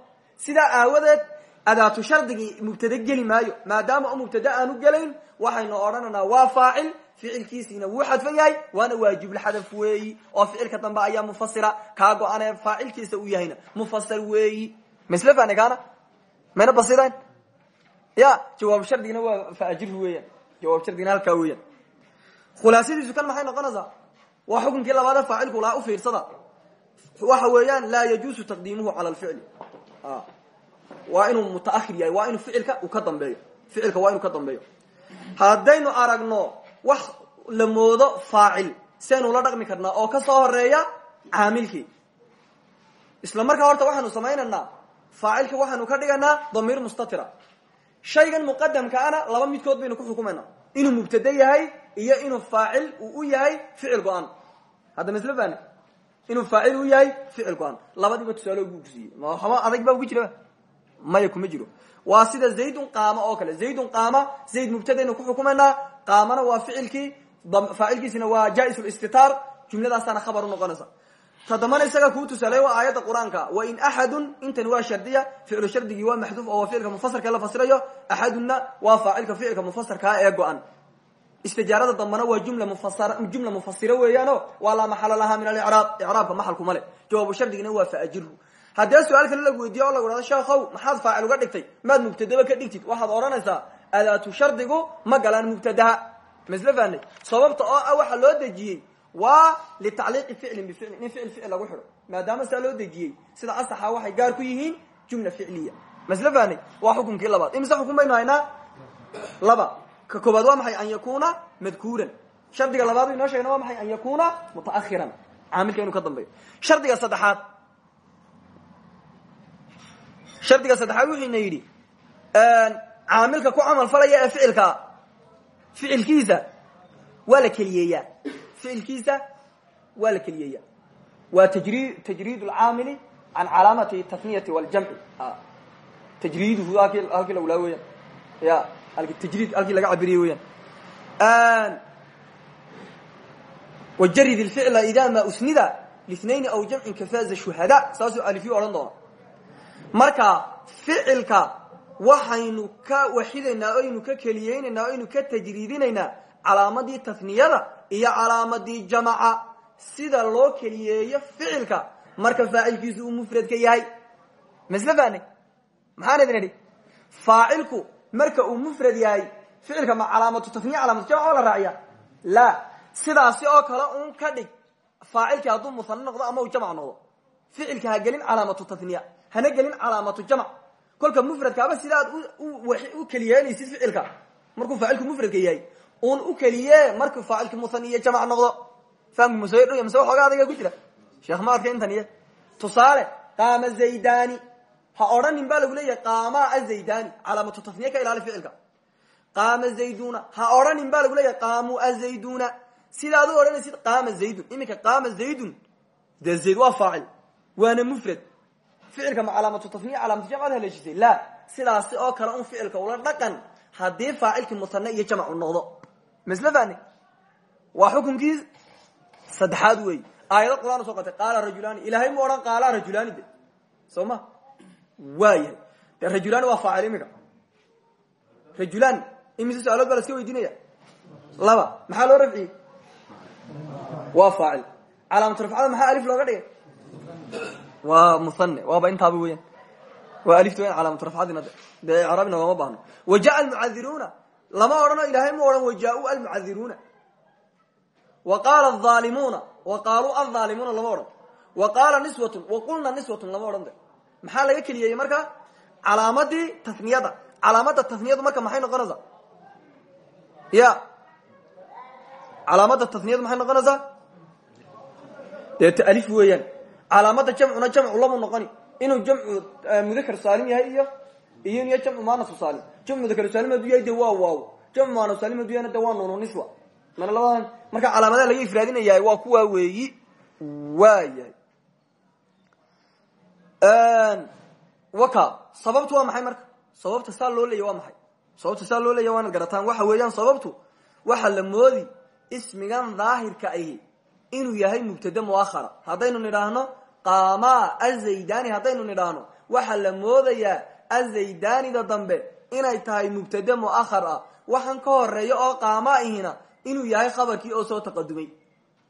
adaatu shardigii mubtade geli maayo maadaama mubtade aanu gelayn waxaynu odhanaynaa waa faacil ficilkiisiina wuu xadfan yahay waana waajibulxadaf weeyi. Oo ficilka dambe ayaa mufasira kaa go-anee faacilkiisa uu yahayna. Mufasir weeyi. Masle fani kaana? Mayna basidayn ya jawaab shardigina waa faajir weeyaan. Jawaab shardigina halkaa weeyaan. Khulaasadiisu kan maxay noqonaysaa? Waa xukunkii labaade faacilku lahaa u fiirsada. Waxa weeyaan laa yajuusu taqdiimuhu cala lficli waa inuu mutaahir yahay waa inuu ficilka uu ka dambeeyo. Ficilka waa inuu ka dambeeyo. Haddaynu aragno wax la moodo faacil siaynu la dhaqmi karnaa oo ka soo horreeya caamilkii. Isla markaa horta waxaanu samaynaynaa faacilka waxaanu ka dhiganaa damiir mustatira. Shaygan muqadamkaana laba midkood baynu ku xukumaynaa inuu mubtade yahay iyo inuu faacil uu u yahay ficil go-an. Hadda inuu faacil u yahay ficil go-an. Labadiiba tusaale ugu siiyey maba adag baa ugu jiraba maya kuma jiro. Waa sida zaydun qaama oo kale. Zaydun qaama zayd mubtadaynu ku xukumaynaa qaamana waa ficilkii faacilkiisina waa jais istitaar jumladaasaana khabar unoqonaysa tadambana isaga kuu tusaaleey waa aayadda qur'aanka. Wain axadun waa shardiya ficlu shardigii waa maxduuf oo waa ficilka la fasirayo axadunna waa faacilka ficilka mufasirkaa ee go-an. Istijaarada waa jumla mufasir jumla mufasiro weeyaano waa laa maxala lahaa min alicraab icraabka maxalkuma le jawaabu shardigina waa faajirhu haddee su'aal kale lagu weydiiyo o lagu hahdo sheekhow maxaad faacil uga dhigtay? Maad mubtadaba ka dhigtid. Waxaad odhanaysaa adaatu shardigu ma galaan mubtadaha. Fahnay sababta oo ah waxaa loo dejiyey waa litacliiqi ficlin bificlin in ficil ficil lagu xidho maadaama saa loo dejiyey sida asaxa waxay gaar ku yihiin jumla ficliya fahnay waa xukunkii labaad. Imise xukun baynu laba. Ka koobaad waa maxay an yakuna madkuuran? Shardiga labaad inoo sheegna waa maxay an yakuna mutaahiran caamilka inuu ka dambeeyo. Shardiga saddexaad shardiga saddexaad wuxuuna yidhi caamilka ku camal falaya ficilka ficilkiisa waa la ficilkiisa waa la keliyeeyaa. Waa tajri tajriid lcaamili can calaamati tasniyati waljamci tajriiduhu halkii halkii lawlaa weeyaan ya tajriid halkii laga cabiriye weeyaan. Wajarid ilficla ida ma usnida linayn aw jamcin kafaaza shuhada saasuu alifyu odhan doona marka ficilka waxaynu ka waxidaynaa oynu ka keliyeynaynaa o aynu ka tajriidinaynaa calaamadii tasniyada iyo calaamadii jamaca sida loo keliyeeyo ficilka marka faacilkiisu uu mufradka yahay. Masle fahne maxaan idin marka uu mufrad yahay ficilka ma calaamatu tasniya calaamatu jamc oo la raaciya? La. Sidaasi oo kale un ka dhig faacilkii hadduu muhane noqdo ama uu jamc noqdo. Ficilka ha gelin calaamatu taniya hana gelin calaamatu jamc kolka mufradkaaba sidaad u keliyeynaysid ficilka. Markuu faacilku mufradka yahay un u keliye markuu faacilki muhaniye jamc noqdo. Fahamku mase waxooga adaga ku jira. Sheekh maadka intan iyo. Zaydani ha odhanin baa lagu leeyahay azaydani calaamatu taniya ka ficilka. Qaama zayduna ha odhanin baa lagu leeyahay qaamu azayduna sidaad u odhanaysid qaama zaydun iminka qaama zaydun dee zayd waa faacil waana mufrad ficilka ma calaamatu taniya calaamatu jamcad haleeshisay la. Sidaasi oo kale un ficilka ula dhaqan haddii faacilkii musane iyo jamc u noqdo. Masle fani waa xukunkii saddexaad wey aayado quraan soo qatay qaala rajulani ilaahay mu odhan qaala rajulani de. Soo ma? Waayahay rajulani waa faacil iminka rajulan imise su'aalood baa la iska weydiinaya? Laba. Maxaa loo rafciyey? Waa faacil. Calaamatu rafcada maxaa alif looga dhigay waa muhane waaba intaaba weyan waa alifta weyan calaamatu rafcadina dee icraabina looma baahno. Wajaءa almucadiruuna lama odhano ilaahay mu odhan wajaau almucadiruuna wa qaala aalimuuna wa qaaluu alظaalimuuna lama odhan. Wa qaala niswatun wa qulna niswatun lama odhan de. Maxaa laga keliyeeyey marka? Calaamadii taniyada calaamada taniyadu marka maxay noqonaysaa? Ya. Calaamada taniyadu maxay noqonaysaa? Dee ta alif weeyaan calaamada jamcuna jamcu lamu noqoni. Inuu jamcu mudakar saalim yahay iyo iyo jamcu muanasu saalim. Jamcu mudakar saalim haduu yahay de waa waaw. Jamcu muanas saalim haduu yahayna de waa nuunu niswa. Mana labadan marka calaamadaha laga ifraadinayahay waa kuwaa weeyi waayahay waka sababtu waa maxay marka? Sababta saa loo leeya waa maxay? Sababta saa loo leeya waana garataan. Waxa weeyaan sababtu waxa la moodi ismigan daahirka ahi inuu yahay mubtade muahara haddaynu nidhaahno qaama azaydani haddaynu nidhaahno waxaa la moodayaa azaydanida dambe inay tahay mubtade muahar ah. Waxaan ka horreeya oo qaama ihina inuu yahay khabarkii oo soo taqadumay.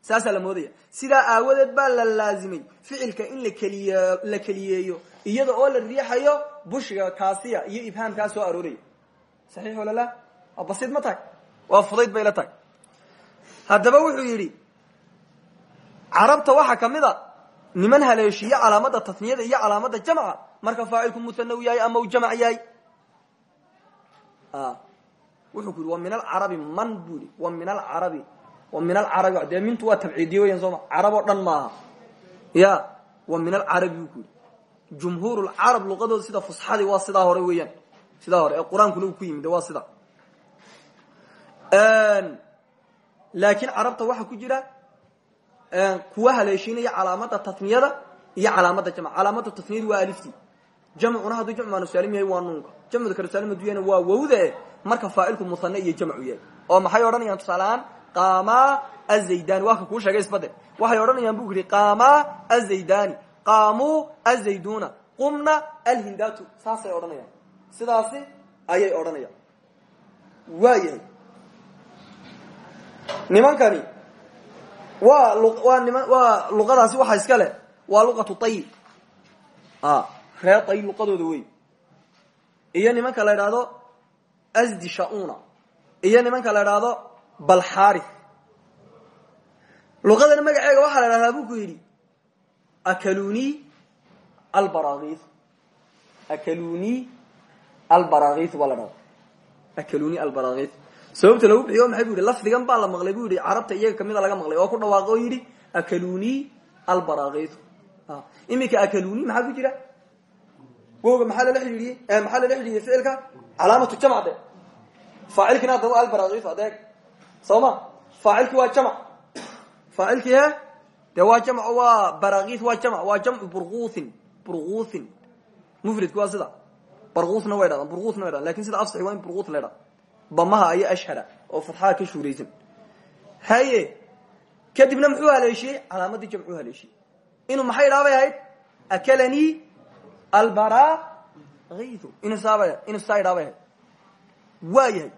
Saasaa la moodaya. Sidaa aawadeed baa la laazimay ficilka in lakeliy la keliyeeyo iyada oo la riixayo bushiga kaasiya iyo ibhaamkaa soo arooraya saxiix wala la waa basiid ma tahay? Waa fudayd bay la tahay. Haddaba wuxuu yidhi carabta waxaa ka mid a niman haleeshiye calaamada taniyada iyo calaamada jamca marka faacilku muhana u yahay ama uu jamc yahay? Wuxuu ku yidhi wa min alcarabi man bu yidhi? Wa min alcarabi wa min alcarabi dee mintu waa tabciidiye weyan sooma carab oo dhan maaha. Ya wa min alcarabi bu ku yidhi. Jumhuur lcarab luqadooda sida fusxadii waa sidaa hore weeyaan. Sidaa hore ee qur'aankuna uu ku yimid waa sida laakiin carabta waxaa ku jira kuwa haleeshiinaya calaamada taniyada iyo calaamada jamc calaamada taniyadu waa aliftii jamcuna hadduu jamc maanusaalim yahay waa nuunka jamcu karusaalim haduu yahayna waa wawde marka faacilku muhane iyo jamcu yahay. Oo maxay odhanayaan tusaaleahaan qaama azaydani waa ka kuu sheegay isbade waxay odhanayaan bu yidhi qaama azaydani qaamuu azayduna qumna alhindatu. Saasay odhanayaan. Sidaasi ayay odhanayaan. Waayahay. Nimankani waa waa niman waa luqadaasi waxa iska leh. Waa luqatu tayib reer tayib luqadooda wey iyo nimanka la idhaahdo asdi shauna iyo nimanka la idhaahdo balxari luqadana magaceega waxaa la idhahdaa bu ku akaluni albaraki akaluni albarakis baa la akaluni albarakis sababta lagu bixiyo maxay bu yidhi lafdigan baa la maqlay bu yidhi carabta iyaga kamida laga maqlay. Oo ku dhawaaqo oo yidhi akaluni albarakis iminka akaluni maxaa ku jira? Wowga maxaa lala xidhiidiyey maxaa lala ficilka? Calaamatu jamc de. Faacilkina hadda waa albarakis adeeg. Faacilki waa jamc faacilkii he? De waa waa barakis waa jamc waa jamcu burkusin burkusin mufridku waa sida. Barkusna way dhadan burkusna sida afsaxi waa in burkus la damaha ayo ashhara oo fatxaha ka shuuraysan. Haye kadibna muxuu haleeshiyey? Calaamadii jamcuu haleeshiyey. Inuu maxay dhaabay ahayd? Akalani albarakiu inuu saa idhaabay ahayd. Waa yahay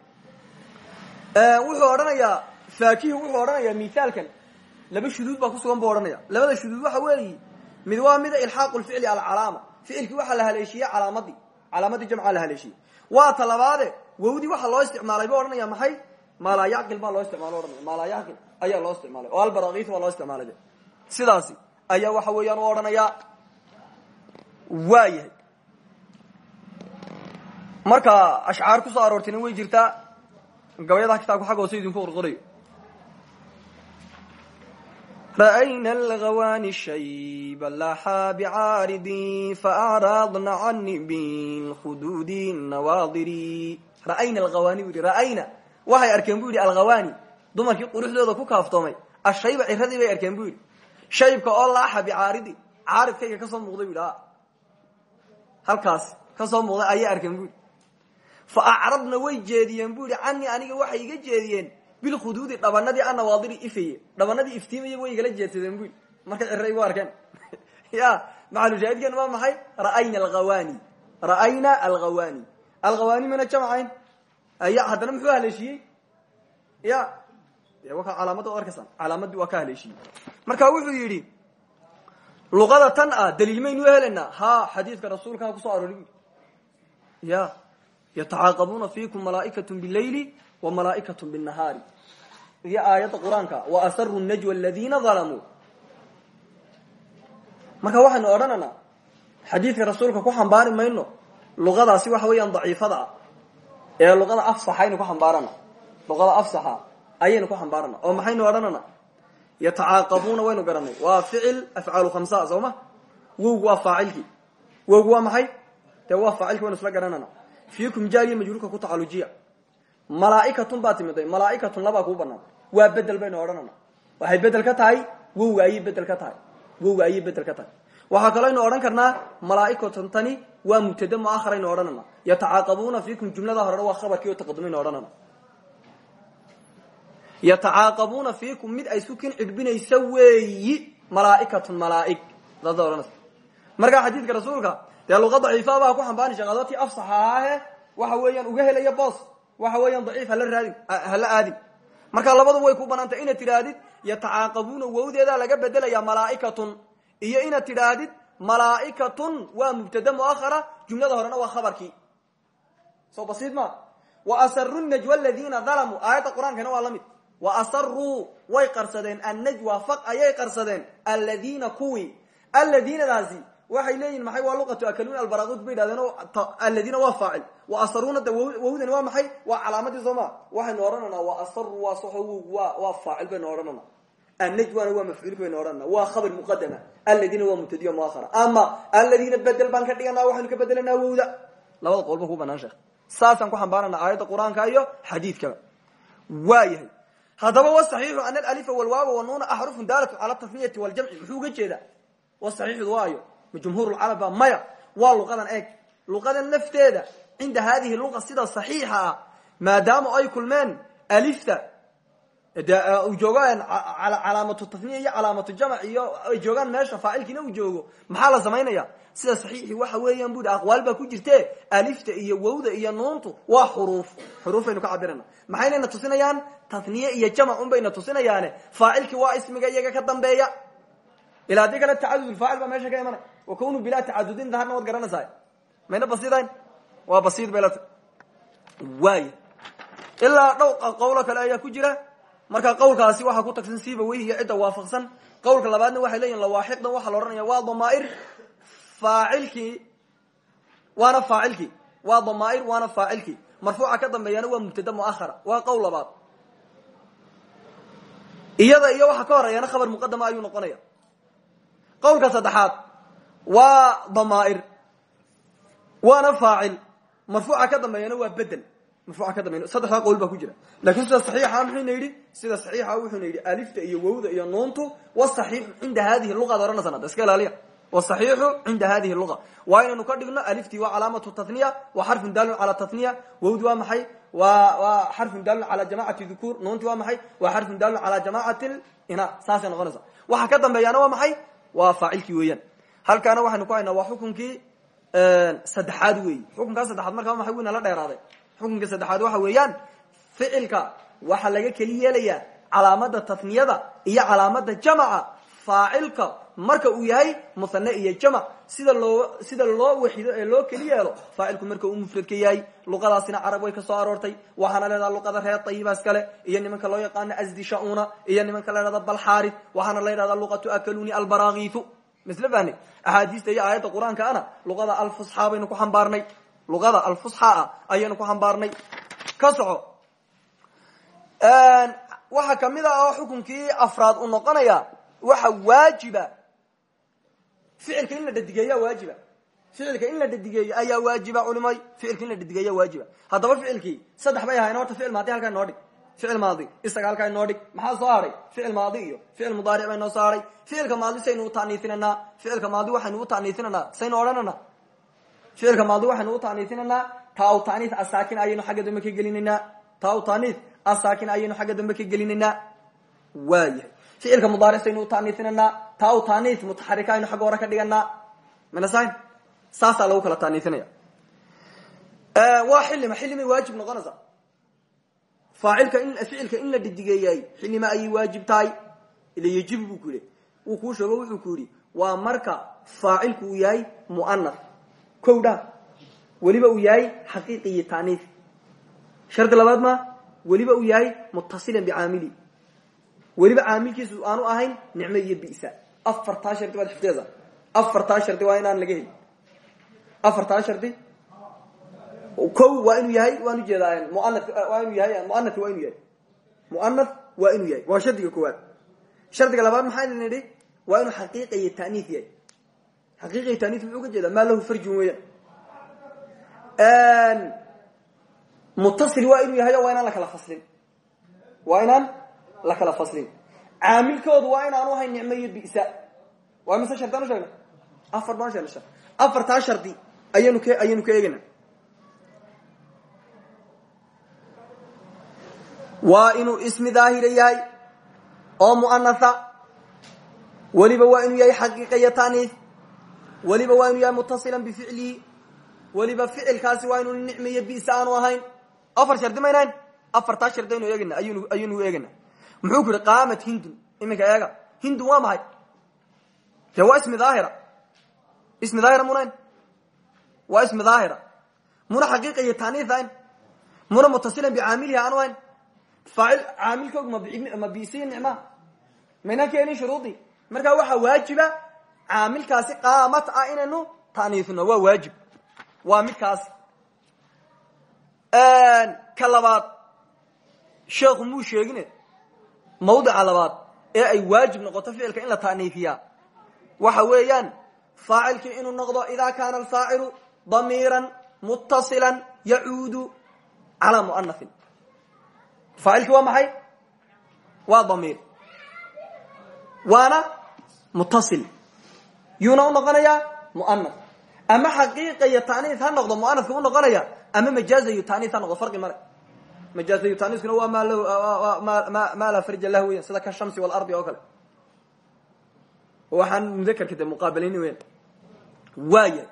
wuxuu odhanayaa faakihu wuxuu odhanayaa mithaalkan. Laba shuduud baa kusugan buu odhanaya labada shuduud waxa weeyi mid waa mida ilxaaqu lficli alcalaama. Ficilkii waxaa la haleeshiyey calaamadii. Calaamadii jamca la haleeshiyey. Waa ta labaade wawdii waxaa loo isticmaalay buu odhanaya maxay? Maalaayacqil baa loo isticmaalo ohanaya maalaayacqil ayaa loo isticmaalay. Oo albarakis waa loo isticmaalay. Sidaasi ayaa waxa weeyaan u odhanayaa. Marka ashcaar ku soo aroortayna way jirtaa gabayadaha kitaabka xagga hoose idinku qorqorayo ra'ayna alghawani shayba laxaa bicaaridi faacraadna cani bilkhuduudi nawaadiri ra'ayna alghawani bu yidhi. Ra'ayna. Waxay arkeen bu yidhi alghawani dumarkii quruxdooda ku kaaftoomay ashayba ciradii bay arkeen bu yidhi. Shaybka oo laaxa bicaaridi caaridkayga ka soo muuqday bu halkaas ka soo muuqday ayay arkeen bu fa acradna way jeediyeen bu yidhi canii aniga waxay iga jeediyeen bilkhuduudi dhabanadii anawaadiri ifeye dhabanadii iftiimaya way igala jeedsadeen bu markay cira igu arkeen. (laughs) Ya maxalushaahidkeenu waa maxay? Ra'ayna alghawani ra'ayna alghawani alghawani mana jamcayn aya haddana muxuu haleeshiyey ya waka calaamadda o arkaysan calaamadii waa ka haleeshiyey marka wuxuu yidhi luqada tan ah daliil maynu helaynaa ha xadiidka rasuulkaa ku soo aroori bu ya yatacaaqabuuna fiikum malaa'ikat bilayli wa malaa'ikat binahaari iyo aayadda qur'aanka wa asaru najwa aladiina dalamuu marka waxaynu odhanaynaa xadiidka rasuulka ku xambaari mayno luqadaasi waxa weeyaan daciifada ee luqada afsaxa aynu ku xambaarana. Luqada afsaxa ayaynu ku xambaarana oo maxaynu odhanana? Yatacaaqabuuna waynu garanay. Waa ficil afcaalu khamsaa soo ma? Waa faacilkii. Wowgu waa maxay? Dee waa waynu isla garanana. Fiikum jaariya majruurka ku tacalujiya malaaikatun baa timiday malaaikatun labaa kuu banaan waa bedel baynu odhanana. Waxay bedel ka tahay? Wowga ayay bedel ka tahay. Wowga ayay bedel ka tahay. Waxaa kaloo aynu odhan karnaa malaaikatun tani waa mubtade muaharaynu odhanana yatacaaqabuuna fiikum jumlada horena waa khabarkii oo taqadumaynu odhanana yatacaaqabuuna fiikum mid ay sukin cidhbinaysa weeyi malaaikatun malaaig. Saasa odhanaysa. Markaa xadiidka rasuulka dee luqa daciifa ku xambaani shaqadotii afsaxa ahaahe waxa weeyaan uga helaya boos waxa weeyaan daciif hala raadin hala aadin. Marka labadu way ku banaantay inaad tidhaahdid yatacaaqabuuna wowdeedaa laga bedelaya malaaikatun iyo inaad tidhaahdid malaaikatun waa mubtade muahara jumlada horena waa khabarkii. Soo basiid ma wa asaru najwa aladiina dalamuu aayadda qur'aankana waa la mid. Wa asaruu way qarsadeen. Annajwa faq ayay qarsadeen. Aladiina kuwii aladiinadaasi waxay leeyihiin maxay waa luqatu akaluun albaraqud bay yidhahdeen aladiina waa wa asaruuna de wawdani waa maxay? Waa calaamadii soo ma waxaynu odhananaa wa asaru waa soxo wa waa faacil baynu odhanana annajwana waa mafcuul baynu odhanana waa khabar muqadama aladiina waa mubtadiyo muahara ama aladiina bedel baan ka dhiganaa waxaynu ka bedelanaa wowda labada qolba ku banaan sheekh saasaan ku xambaarana aayadda qur'aanka iyo xadiidkaba waa yahay haddaba wasaxiixu ana alalifa walwaaba wanuuna axrufun daalatu cala tasniyati waljamci muxuu uga jeedaa wasaxiixdu waayo jumhuurlcarab baa maya waa luqadan eeg luqadan lafteeda cinda hadihi luqa sida saxiixa ah maadaama ay kulmeen alifta de uu joogo calaamatu tasniya iyo calaamatu jamc iyo ay joogaan meesha faacilkiina uu joogo maxaa la samaynaya? Sida saxiixi waxa weeyaan aqwaal baa ku jirte alifta iyo wowda iyo nuuntu waa xuruuf. Xuruuf baynu ka cabirana maxaynayna tusinayaan? Tasniye iyo jamc un bayna tusinayaane. Waa ismiga iyaga ka dambeeya. Ila haddii kale tacadud faacil baa meesha ka imanay wa kunu bilaa tacadudin daharna waad garanaysaa mayna basidayn waa basiid bay la ta waaya ilaa dhowr qowlo kale ayaa ku jira marka qowlkaasi waxaa ku tagsan siiba weyhi iyo cidda waafaqsan. Qowlka labaadna waxay leeyihiin lawaaxiqdan waxaa la odhanaya waa damaa'ir faacilkii waana faacilkii waa damaa'ir waana faacilkii marfuuca ka dambeeyana waa mubtada muahara waa qowl labaad. Iyada iyo waxa ka horeeyana khabar muqadama ayuu noqonaya qowlka saddexaad waa damaa'ir waana faacil. Marfuuca ka dambeeyana waa bedel saddexdaa qowl baa ku jira. Lakin sida saxiixa muxuyna yidhi sida saxiixa wuxuuna yidhi alifta iyo wowda iyo nuuntu wasaxiixu cinda hadihi luqad ohanaysan ada iska ilaaliya. Wasaxiixu cinda hadihi luqa waa inaynu ka dhigno aliftii waa calaamatu tathniya waa xarfun daalun cala tathniya wowdi waa maxay? Waa waa xarfun daalun cala jamacati dhukuur nuunti waa maxay? Waa xarfun daalun cala jamacati ina. Saasay noqonaysa. Waxa ka dambeeyaana waa maxay? Waa faacilkii weeyaan. Halkaana waxaynu ku haynaa waa xukunkii saddexaad weeyi. Xukunkaa saddexaad markaa maxay? Weyna la dheeraaday xukunka saddexaad waxa weeyaan ficilka waxaa laga keli yeelayaa calaamada tatniyada iyo calaamada jamaca faacilka marka uu yahay muhane iyo jamac. Sida loo sida loo waxido ee loo keli yeelo faacilku marka uu mufradka yahay luqadaasina carab way ka soo aroortay waxaana leedaha luqada reer tayibaas kale iyo nimanka loo yaqaano asdishauna iyo nimanka la dhahda balxaari waxaana la ydhahda luqatu akaluni albarakitu misle fahne axaadiista iyo aayadda qur'aanka ana luqada alfusxa baynu ku xambaarnay luqada alfusxa ah ayaynu ku xambaarnay. Ka soco. Waxaa ka mid ah oo xukunkii afraad u noqonaya waxa waajiba ficilka in la dhadigeeya waajiba. Ficilka in la dhadigeeyo ayaa waajiba culimay. Ficilka in la dhadigeeya waajiba. Haddaba ficilkii saddex bay ahayn horta ficil maadi halkaa inoo dhig. Ficil maadi isaga halkaa inoo dhig. Maxaa soo hadhay ficil maadi iyo ficil mudaaric bay noo soo hadhay ficilka maadi saynu utaniisinanaa ficilka maadi waxaynu utaniisinanaa saynu odhananaa ficilka maadi waxaynu utaniisinanaa taa taniis asaakin ayaynu xagga dambe ka taa taniis asaakin ayaynu xagga dambe ka gelinaynaa. Waayahay ficilka mudaaric saynu utaniisinanaa taa taniis mutaxarika aynu hore ka dhiganaa manasayn saasaa lagu kala taniisinaya waa xilima xillimay waajib noqonaysaa faacilka in ficilka in la dhidigeeyay xilima ayay waajib tahay. Ila yajibu buu ku yidhi. Wuxuu ku yidhi waa marka faacilku yahay mu'anas kow dha weliba uu yahay xaqiiqi iyo shardi labaad ma weliba uu yahay muttasilan bicaamili. Weliba caamilkiisu aanu ahayn nicmo iyo bisa. Afartaa shardi baad xifdiyaysaa afartaa inaan laga helin. Afartaa shardi ko waa inuu yahay waan u jeedaa muana waa inuu yahay muanai waa inuu yahay. Muana waa inuu yahay. Waa shardiga koowaad. Shardiga labaad maxaa idin idhi waa inuu xaqiiqa iyo yahay xaqiiqa iyo taaniis muxuu ka jeedaa maa lahu farjun weeyaan mutasil waa inuu yahay o waa inaan lakala faslin. Waa inaan la kala faslin. Caamilkoodu waa inaanu ahayn nicmo iyo bisa. Waa mise shardi aan u sheegna afar baan sheegna afartaa shardi ayaynu k ayaynu ka eegana waa inuu ismi daahira yahay oo muanatha. Weliba waa inuu yahay xaqiiqa iyo taaniis weliba waa inuu yahay mutasilan bificlihi weliba ficilkaasi waa inuu nicmo iyo bisa aanu ahayn. Afar shardi maynayn afartaa shardi aynu eegana aynu ayaynu eegana muxuu ku yihi qaamat hindun iminka eega. Hindun waa maxay? De waa ismi daahira? Ismi daahira munayn? Waa ismi daahira? Muna xaqiiqa iyo taaniis ahayn muna mutasilan bicaamilihi aanu ahayn faacil caamilkoog ma bisiyo nicmaa maynaan keenin shuruudii? Markaa waxaa waajiba caamilkaasi qaamat ah inaynu taaniisno waa waajib. Waa midkaasi ka labaad sheekhu muu sheegine? Mawdica labaad ee ay waajib noqoto ficilka in la taaniifiyaa waxa weeyaan faacilkii inuu noqdo idaa kaana alfaacilu damiiran muttasilan yacuudu calaa muanahin faacilki waa maxay? Waa damiir. Waana mutasil yuuna unoqonayaa muana ama xaqiiqa iyo taaniis ha noqdo muanaska unoqonaya ama majaazayo taaniis ha noqdo farqi male. Majaazayo taaniiskuna waa maa laa farja lah weyan sida ka shamsi walardi oo kale. Waxaan mudakerka de muqaabaleyni weyan waaya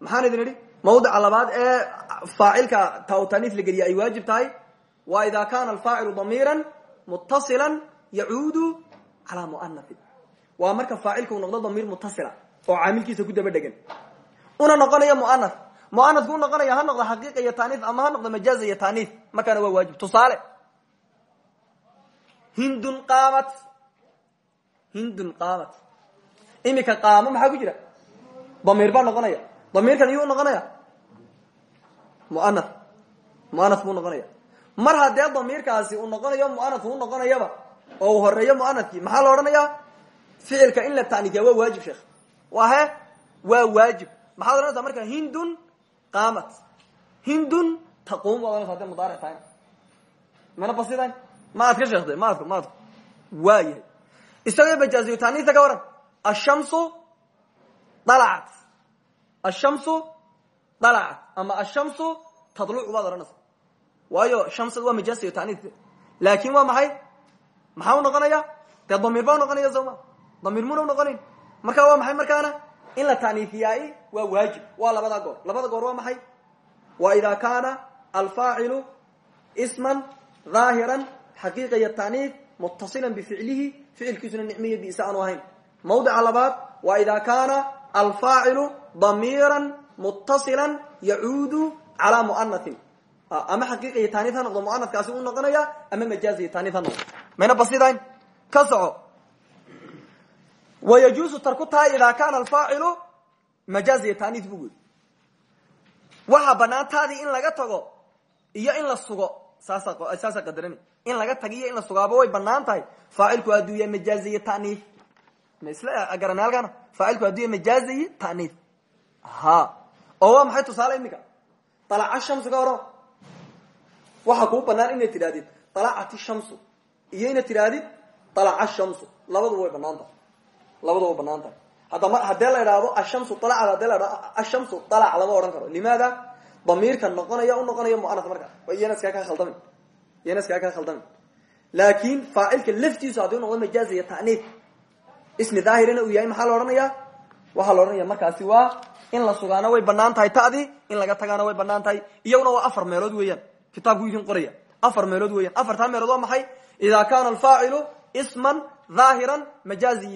maxaan idin idhi? Mawdica labaad ee faacilka taaniis la geliya ay waajib tahay wa ida kana alfaacilu damiira mutasila yacuudu calaa muanahin waa marka faacilka uu noqdo damiir mutasila oo caamilkiisa ku daba dhegan una noqonaya muana muanasku u noqonaya ha noqdo xaqiiqa iyo taaniis ama ha noqdo majaaza iyo taaniis markaana waa waajib. Tusaale. Hindun qaamat hindun qaamat imika qaamo maxaa ku jira? Damiir baa noqonaya. Damiirkan iyuu noqonaya? Muana muanas buu noqonaya. Mar haddee damiirkaasi uu noqonayo muanas uu noqonayaba oo uu horeeyo muanaskii maxaa la odhanayaa ficilka in la taaniifiya waa waajib sheekh waa he? Waa waajib. Maxaad odhanaysaa marka hindun qaamat. Hindun taquum baad ohanaysa hadday mudaaric tahayna mana basidayn ma ad ka sheekday maadk maadku waa yahay. Isagoo majaaziyo taaniisa ka waran? Ashamsu dalacat. Ashamsu dalacat. Ama ashamsu tadlucu baad odhanaysa waayo shamsad waa majaasiyo taaniis laakin waa maxay? Maxaa u noqonaya? Dee damiir baa unoqonaya soo ma damiir muna unoqonayn marka waa maxay markaana? In la taaniifiyaay waa waajib. Waa labada goor. Labada goor waa maxay? Wa ida kaana alfaacilu isman ظaahiran xaqiiqa iyo taaniif muttasilan bificlihi ficilkiisuna nicmiyo bisa aanu ahayn. Mawdica labaad waa ida kaana alfaacilu damiiran muttasilan yacuudu calaa muanatin ama xaqiiqiyo taaniif ha noqdo noqonaya ama ha noqdo. Mayna basidayn ka wayajuusu tarku tahay idaa kaana alfaacilu majaaziyo taaniif buu weri waxaa banaantaadii in laga tago iyo in la sugo saasa qadarani in laga tago iyo in la sugaaba way bannaan tahay faacilku hadduu yahay majaaziyo taniif ma isla garana halkaana faacilku hadduu yahay majaaziyi taniif ha oo waa maxay tusaale imika dalaca shamsu ka horan waxaa kuu banaan inaad tidhahdid dalacati shamsu iyo inaad tidhahdid dalaca shamsu labaduba way bannaan tahay labaduba way bannaan tahay hadda haddee la idhaahdo ashamsu dalacad hadee la idhahdo ashamsu dalac lama odhan karo. Limaada? Damiirka noqonaya u noqonaya muanas marka. Iyana iskaa kaa khaldami iyana iskaa kaa khaldami laakin faacilka laftiisu hadduu noqdo majaazi iyo ta'niif ismi daahirina uu yahay maxaa la odhanaya waxaa la waa in la sugaana way bannaan tahay in laga tagaana way banaan iyaguna waa afar meelood weeyaan. Kitaabku idin qoraya afar meelood weeyaan. Afartaa meelood waa maxay? Ida kana alfaacilu isman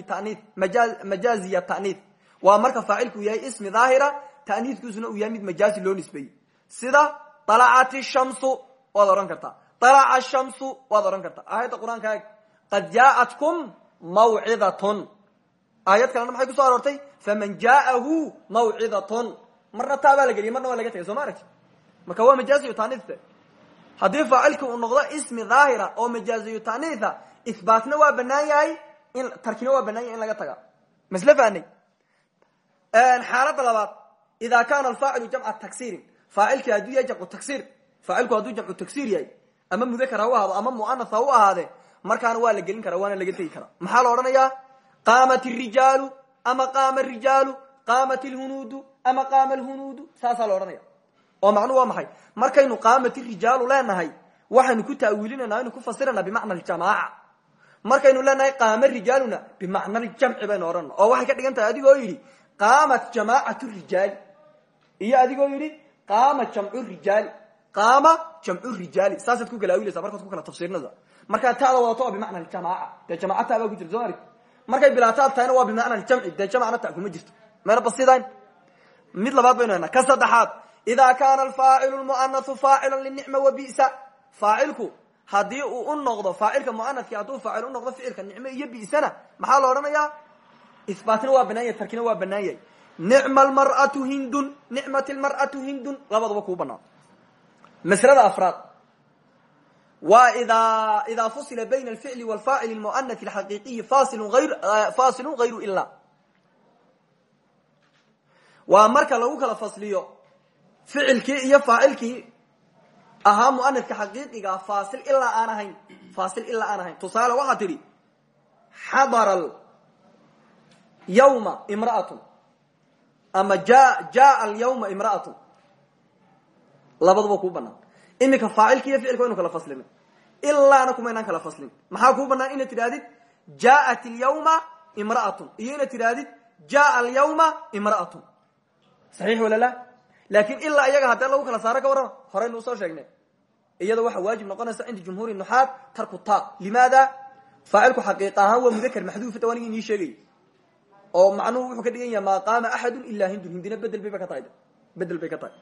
taniif majaaziya ta'niif waa marka faacilku yahay ismi dhaahira ta'niifkiisuna uu yahay mid majaazi loo nisbeeyey. sida alacat shamsu waad odhan kartaa. alaca shamsu waad odhan kartaa. aayadda qur'aanka eg qad jaaatkum mawcidatun aayad kalena maxay kuso aroortay? faman jaa'ahu mawcidatun marna taa baa la geliyay marna waa laga tegay. soo ma aragti marka waa majaaziyu taaniifte haddii faacilka uu noqdo ismi dhaahira oo majaaziyu taaniitha ihbaatna waa banaan yahay in tarkina waa banaan yahay in laga taga masle fahnay xaaladda labaad ida kana alfaacilu jamca taksiirin faacilki hadduu yahay jamcu taksiir faacilku hadduu jamcu taksiir yahay ama mudakar ha u ahaado ama muanas ha u ahaade markaana waa la gelin karaa waana laga tegi karaa maxaa la odhanayaa qaamat rijaalu ama qaama rijaalu qaamat lhunuudu ama qaama lhunuudu saasaa la odhanaya oo macnuu waa maxay markaynu qaamat rijaalu leenahay waxaynu ku ta'wiilinayna aynu ku fasirana bimacna aljamaaca markaynu leenahay qaama rijaaluna bimacna aljamci baynu odhanna oo waxay ka dhigan tahay adigoo yidhi qaamat jamaacatu rijaali. Iyo adigoo yidhi qaama jamcu rijaali. Qaama jamcu rijaali. Saasaad ku kala awileysa markaad ku kala tafsirinaysa markaa taada wadato waa bimacna aljamaaca. Dee baa ku jirta soo arg markay waa bimacna aljamci. Dee jamcna ta kuma jirto. Mayna basidayn mid labaad baynu haynaa ka saddexaad ida kana alfaacilu lmuanahu faacila linicma wa bisa. Faacilku haddii uu u noqdo faacilka muanadki hadduu faacil u noqdo ficilka nicme iyo bisana maxaa la odhanayaa isbaatina waa banaan tarkina waa banaan yahay nicma hindun nicmat lmar'atu hindun labaduba kuu banaan. Maslada afraad. Waa ida idaa fusila bayna alficli walfaacili lmuanathi alxaqiiqiyi fasil ayr fasilu gayru ila waa marka lagu kala fasliyo ficilkii iyo faacilkii ahaa muanadka xaqiiqiga faasil ilaa aan ahayn faasil ilaa aan ahayn. Tusaale waxaa tidhi xadara yawma imra'atun ama ja jaa alyawma imra'atun. Labaduba kuu banaan. Iminka faacilki iyo ficilka waynu kala faslina ilaana kumaynaan kala faslin. Maxaa kuu banaan inaad tidhahdid? Jaat alyawma imra'atun. Iyo inaad tidhahdid jaa alyawma imra'atun. Saxiix wala la laakin ilaa iyaga haddee lagu kala saaro ka warrama horaynu u soo sheegnay. Iyada waxaa waajib noqonaysa cinda jumhuuri nuxaat tarku ta limaada? Faacilku xaqiiqa ahaan waa mudakar maxduufa tawanigi inii sheegay. Oo macnuhu wuxuu ka dhigan yahay maa qaama axadun ilaa hindun hindina bedel bayba ka tahay. Bedel bay ka tahay.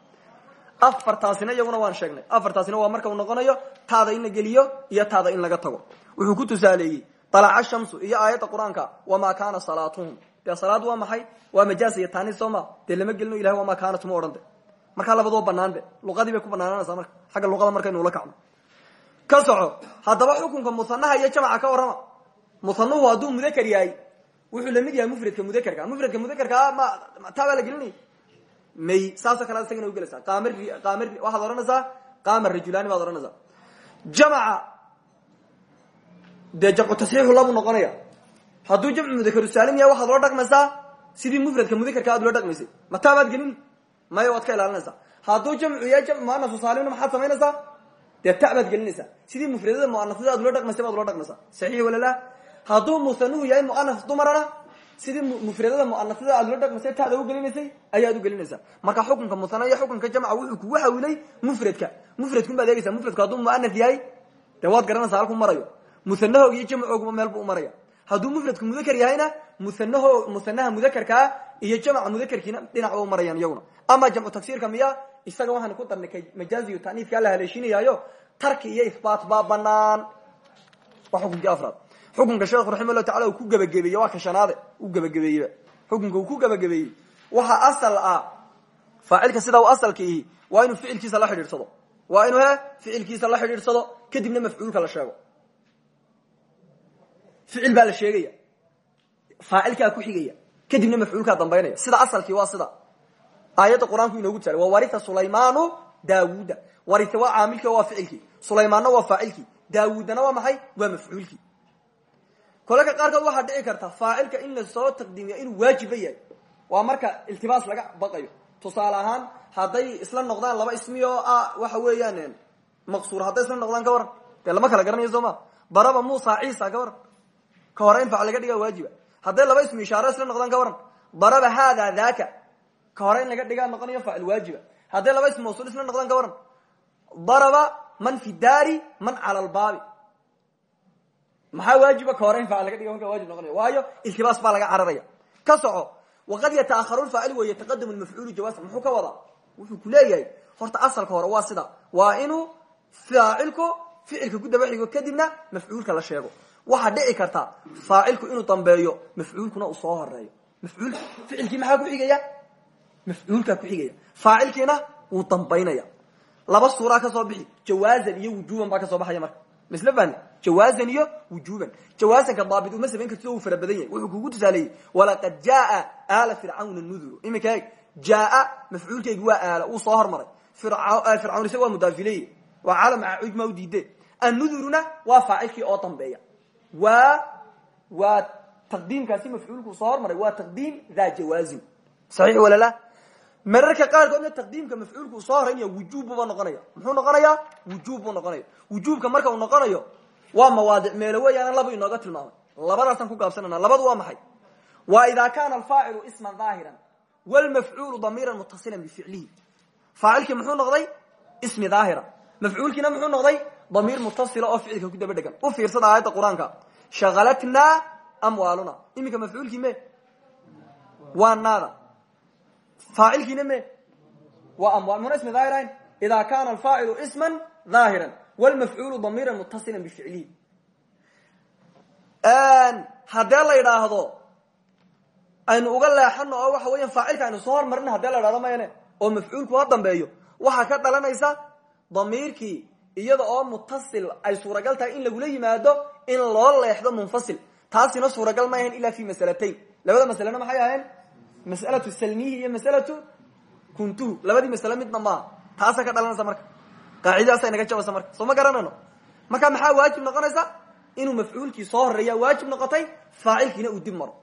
Afartaasina iyaguna waan sheegnay. Afartaasina waa marka uu noqonayo taada in la geliyo iyo taada in laga tago. Wuxuu ku tusaaleeyey alaca shamsu iyo aayadda qur'aanka wamaa kaana salaatuhum. Dee salaad waa maxay? Waa majaas iyo tanis soo ma? Dee lama gelino ilahay wamaa kaanat ma odhan de markaa labaduba banaan de luqadii bay ku banaananaysaa marka. Xagga luqada markaynu ula kacno. Ka soco. Haddaba xukunka musanaha iyo jamca ka warrama. Musanuhu hadduu mudakar yahay wuxuu la mid yahay mufradka mudakarka. Mufradka mudakarkaa ma taa baa la gelinaya. May saasoo kale isagana ugelaysaa qaama qaama waxaad odhanaysaa? Qaama rajulaani baad odhanaysaa. Jamca dee jamcu tasxiixu labuu noqonaya. Hadduu jamcu mudakaru saalim yahay waxaad ula dhaqmaysaa? Sidii mufradka mudakarka aad ula dhaqmaysay. Ma taa baad maya waad ka ilaalinaysaa hadduu jamcu yahay jamcu muanasu saalimna maxaad samaynaysaa? Dee ta baad gelinaysaa sidii mufradada muanasada aad ula dhaqmaysay baad ula dhaqmaysaa saxiix wala la hadduu musanuhu yahay muanas dumarana sidii mufradada muanasada aad ula dhaqmaysay taada u gelinaysay ayaad u gelinaysaa marka xukunka musana iyo xukunka jamca wuxuu kugu xawilay mufradka. Mufradkun baad eegaysaa mufradku hadduu muanas yahay dee waad garanaysaa halku marayo. Muanahoog iyo jamcooguba meel buu umaraya hadduu mufradku mudakar yahayna muanaho muanaha mudakarkaa iyo jamca mudakarkiina dhinac ba umarayaan iyaguna. Ama jamcu tagsiirka miya isaga waxaan ku darnay majaaziyo taniifkaa la haleeshinayaayo tarki iyo ihbaat baa banaan waa xukunkii afraad. Xukunka sheekhu raxima llahu uu ku gebagabeeyey waa ka shanaade u gebagabeeyeyba xukunka uu ku gebagabeeyey waxaa asal ah faacilka sidaa u asalka waa inuu ficilkiisa la xidhiidsado waa inuu he ficilkiisa la xidhiidsado kadibna mafcuulka la sheego. Ficil baa la sheegaya. Faacilkaa ku xigaya kadibna mafcuulkaa dambaynaya sida asalkii waa sida. Aayadda qur'aanku inoogu waa waria sulaymanu daawuda waria waa caamilki waa ficilkii. Sulaymaanna waa faacilkii daawuudana waa maxay? Waa mafcuulkii. Kolaka qaarkood waxaa dhici karta faacilka in la soo taqdiimiya inuu waajiba yahay. Waa marka iltibaas laga baqayo. Tusaale ahaan hadday isla noqdaan laba ismi oo ah waxa weeyaan maqsuur. Hadday isla noqdaan ka waran dee kala garanayo soo ma? Daraba musa ciisa ka ka hore in laga dhiga waajiba hadday laba ismi ishaaro isla noqdaan ka waran. Daraba hada daka ka hore in laga dhigaa noqonayo faacil waajiba. Hadday laba ismi mawsuul isla noqdaan ka waran. Daraba man fi daari man cala lbaabi maxaa waajiba ka hore in faacil laga dhiga marka waajib noqonayo waayo iltibaas baa laga cararaya. Ka soco waqad yataakharu lfaacil wey yataqadamu lmafcuulu jawaasan. Muxuu ka wadaa? Wuxuu ku leeyahay. Horta asalka hore waa sida. Waa inuu faacilku ficilka ku daba xigo kadibna mafcuulka la sheego waxaa dhici karta faacilku inuu dambeeyo mafcuulkuna uu soo horeeyo mafcuul ficilkii maxaa ku xigaya? Mafcuulkaa ku xigaya. Faacilkiina wuu dambaynaya. Laba suuraa ka soo bixi. Jawaazan iyo wujuban baa ka soo baxaya marka. Masle fahmi? Jawaazan iyo wujuban jawaazanka daabit uma samayn kartid uu fara yahay. Wuxuu kugu tusaaleeyey walaqad jaa aala fircawna nuduru iminka eeg jaa mafcuulkeygi waa aala uu soo hormaray. Fircawn isaga waa mudaafiley waa caalam ujma u diide annuduruna waa oo dambeeya waa waa taqdiimkaasi mafcuulku soo hormaray waa taqdiim dha jawaazin saxiix walala mararka qaarkoodna taqdiimka mafcuulka uu soo horeynaya wujuub buba noqonaya muxuu noqonayaa? Wujuub buu noqonaya wujuubka marka uu noqonayo waa mawaadic meelo weeyaana laba inooga tilmaamay. Labadaasaan ku gaabsanana labadu waa maxay? Waa idaa kaana alfaacilu isman daahiran wlmafcuulu damiiran muttasilan bificlihi. Faacilkii muxuu noqday? Ismi daahira mafcuulkiina muxuu noqday damiir mutasila oo ficilka ku daba dhegan u fiirsada aayadda qur'aanka. Shakalatnaa amwaaluna. Iminka mafcuulkii me waa naada faacilkiina me? Waa amwaal. Muna ismi daahirayn? Ida kana alfaacilu isman daahiran wlmafcuulu damiiran muttasilan bificlihi. Haddee la idhaahdo aynu uga leexano oo waxa aynu soo hormarina hadee la idhahdo oo mafcuulku ha dambeeyo waxaa ka dhalanaysa damiirkii iyada oo mutasil ay suuragal tahay in lagula yimaado in loo leexdo munfasil. Taasina suuragal ma ahayn ila fi masalatayn. Labada masalena maxay ahayn masalatu salmihi iyo masalatu kuntuhu. Labadii masale midna maaha taasa ka dhalanaysa marka. Qaacidadaasa inaga jabaysa marka. Soo ma garanayno? Marka maxaa waajib noqonaysa? Inuu mafcuulkii soo horreeya waajib noqotay faacilkiina uu dib maro.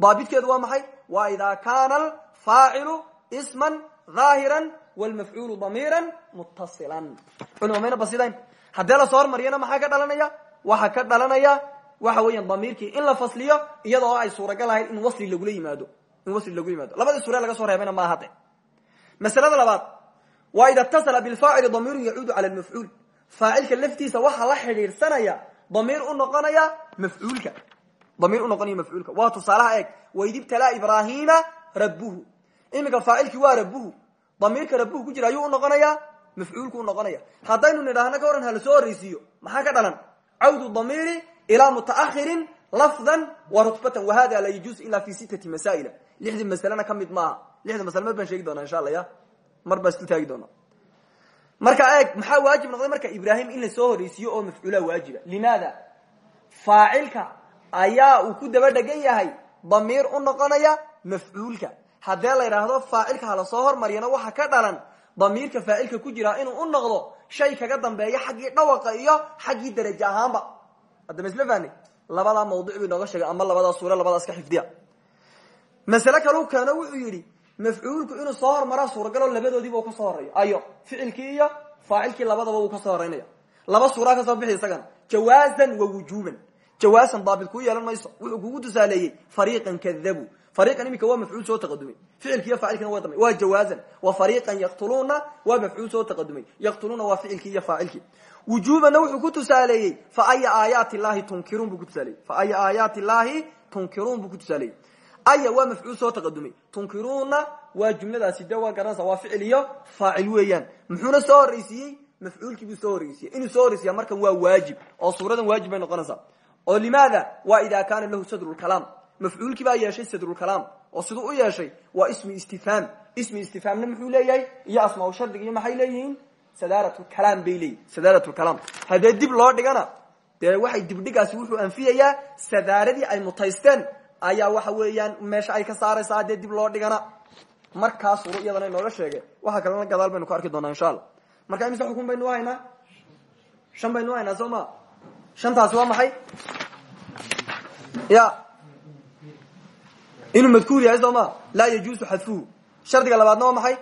Daabitkeedu waa maxay? Wa ida kana alfaacilu isman daahiran wlmafcuulu damiiran muttasilan culima mayna basidayn haddee la soo hormariyana maxaa ka dhalanaya waxaa ka dhalanaya waxa weeyaan damiirkii in la fasliyo iyada oo ay suuragal ahayd in wasli lagula yimaado in wasli lagu yimaado labadii suure laga soo reebayna maaha de masalada labaad waa ida اtasala bilfaacili damiirun yacuudu cala lmafcuul faacilka laftiisa waxaa la xidhiidhsanaya damiir u noqonaya mafcuulka damiir unoqonaya mafcuulka waa tusaalaha eeg waid ibtalaa ibrahima rabuhu iminka faacilkii waa rabuhu damiirka rabuhu ku jira ayuu unoqonaya mafcuulku unoqonaya haddaynu nidhaahno ka waran halasoo horreysiiyo. Maxaa ka dhalan? Cawdu damiiri ilaa mutaahirin lafdan wa rutbatan wahada la yajuuz ila fi sitati masaa'ila. Lixdii masalena ka mid maaha. Lixda masale mar baan sheegi doonaa insha alla ya mar baa isku taagi doonaa. Marka eeg maxaa waajib noqday? Marka ibrahim in la soo horreysiiyo oo mafcuula waajiba. Limaada? Faacilka ayaa uu ku daba dhegan yahay. Damiir u noqonaya mafcuulka haddee la yidhaahdo faacilka hala soo hormariyana waxa ka dhalan. Damiirka faacilka ku jira inuu u noqdo shay kaga dambeeya xaggii dhawaqa iyo xaggii daraje ahaanba. Hadda masle fahni labadaa mawduc bu inooga sheegay ama labadaa suure labadaas ka xifdiya. Masale kalu keeno wuxuu yidhi mafcuulku inuu soo hormaraa suuragaloo labadoodiiba uu ka soo horeeyo ayo ficilkii iyo faacilkii labadaba uu ka soo horeynaya laba suuraa ka soo bixi isagana. Jawaazan wa wujuban jawaasan daabit kuu yeelan wuxuu kugu tusaaleeyey fariiqan kadabu fariiqan iminka waa mafcuul soo taqadumay ficilkiiyo faacilkina waa damay waa jawaazan wa fariiqan yaqtuluuna waa mafcuul soo taqadumay yaqtuluuna waa ficilkii iyo faacilkii wujuubanna wuxuu ku tusaaleeyey fa aya aayaati llahi tunkiruun buu ku tusaaleeyey fa aya aayaati llahi tunkiruun buu ku tusaaleeyey aya waa mafcuul soo taqadumay tunkiruuna waa jumladaasi de waa garanaysa waa ficil iyo faacil weeyaan muxuuna soo horreysiiyey mafcuulkii buu soo horreysiiyey inuu soo horreysiya markan waa waajib oo suuradan waajib bay noqonaysaa oo limaada waa ida kaana lahu sadrulkalaam mafcuulkii baa yeeshay sadrulkalaam oo siduu u yeeshay waa ismi istifhaam ismi istifhaamna muxuu leeyahay iyo asmaa shardig iyo maxay leeyihiin sadaratkalaam bay leeyihiin sadaratkalaam haddee dib loo dhigana dee waxay dibdhigaasi wuxuu anfiyayaa sadaaradii ay mutaysteen ayaa waxa weeyaan meesha ay ka saaraysaa haddee dib loo dhigana markaa suru iyadana inooga sheege waxa kalena gadaal baynu ku arki doonaa insha allah marka imise xukun baynu haynaa shan baynu haynaa soo ma shantaasi waa maxay ya inuu madkuur yahay soo ma? Laa yajuusu xadfuhu shardiga labaadna waa maxay?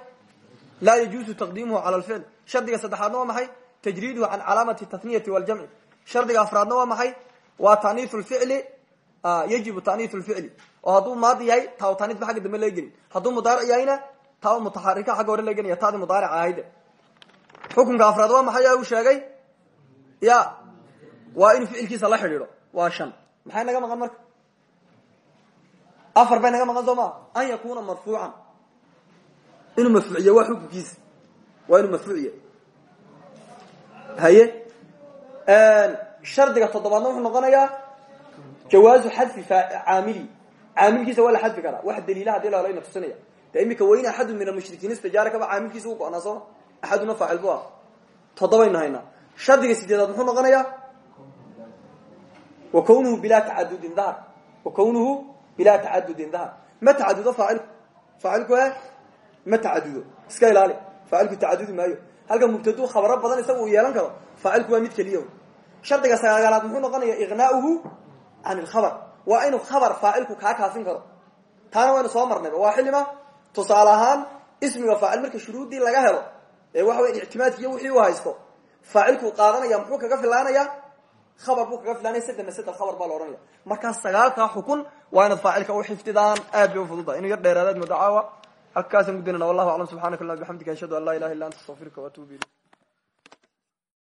Laa yajuusu taqdiimuhu cala alficl shardiga saddexaadna waa maxay? Tajriiduhu can calaamati taniyati waljamci shardiga afraadna waa maxay? Waa taniiu lficli yajibu taniiu lficli oo hadduu maadi yahay taa taniis ba xagga dambe laga gelin. Hadduu mudaaric yahayna taa mutaxarika xagga hore laga gelaya taadi mudaaric ahayde xukunka afraad waa maxay uu sheegay? Ya waa inuu ficilkiisa la xidhiidho. Waa shan. Maxay naga maqan marka afar bay naga maqan soo maa an yakuna marfuucan. Inuu marfuuciya waa xukunkiisa waa inuu marfuuciya haye? Shardiga toddobaadna wuxuu noqonayaa jawaazu xadfi caamili. Caamilkiisa waa la xadfi karaa. Wax daliila haddii la helo ina tusinaya. De imika wain axadu min almushrikiin istijaara kaba caamilkiisa u go-naa sooma axaduna faacil bu ah. Toddobaynu haynaa shardiga sideedaad muxuu noqonayaa wa kawnuhu bilaa tacadudin dahar wa kawnuhu bilaa tacadudin dahar ma tacadudo faacilku faacilku e ma tacadudo iska ilaali. Faacilku tacadudi maayo. Halka mubtadu khabaro badan isaga uu yeelan karo faacilku waa mid keliya shardiga sagaalaad muxuu noqonaya iqnaauhu can ilkhabar waa inuu khabar faacilku kaa kaafin karo. Taana waynu soo marnayba waa xilima tusaale ahaan ismiga faacil marka shuruuddii laga helo ee waxa wey ictimaadkiiyo wixii uu haysto faacilkuu qaadanaya muxuu kaga filaanaya? Khabar buu kaga filaanaya xukun waa inaad faacilka u xifdidaan. Aad bay ufududahay inuu yar dheeraadaad mudacaawa halkaasaan gudinana wallahu aclam subxanaka allah bixamdika ashhadu an laa ilaha illa anta astaqfiruka waatubu ilayk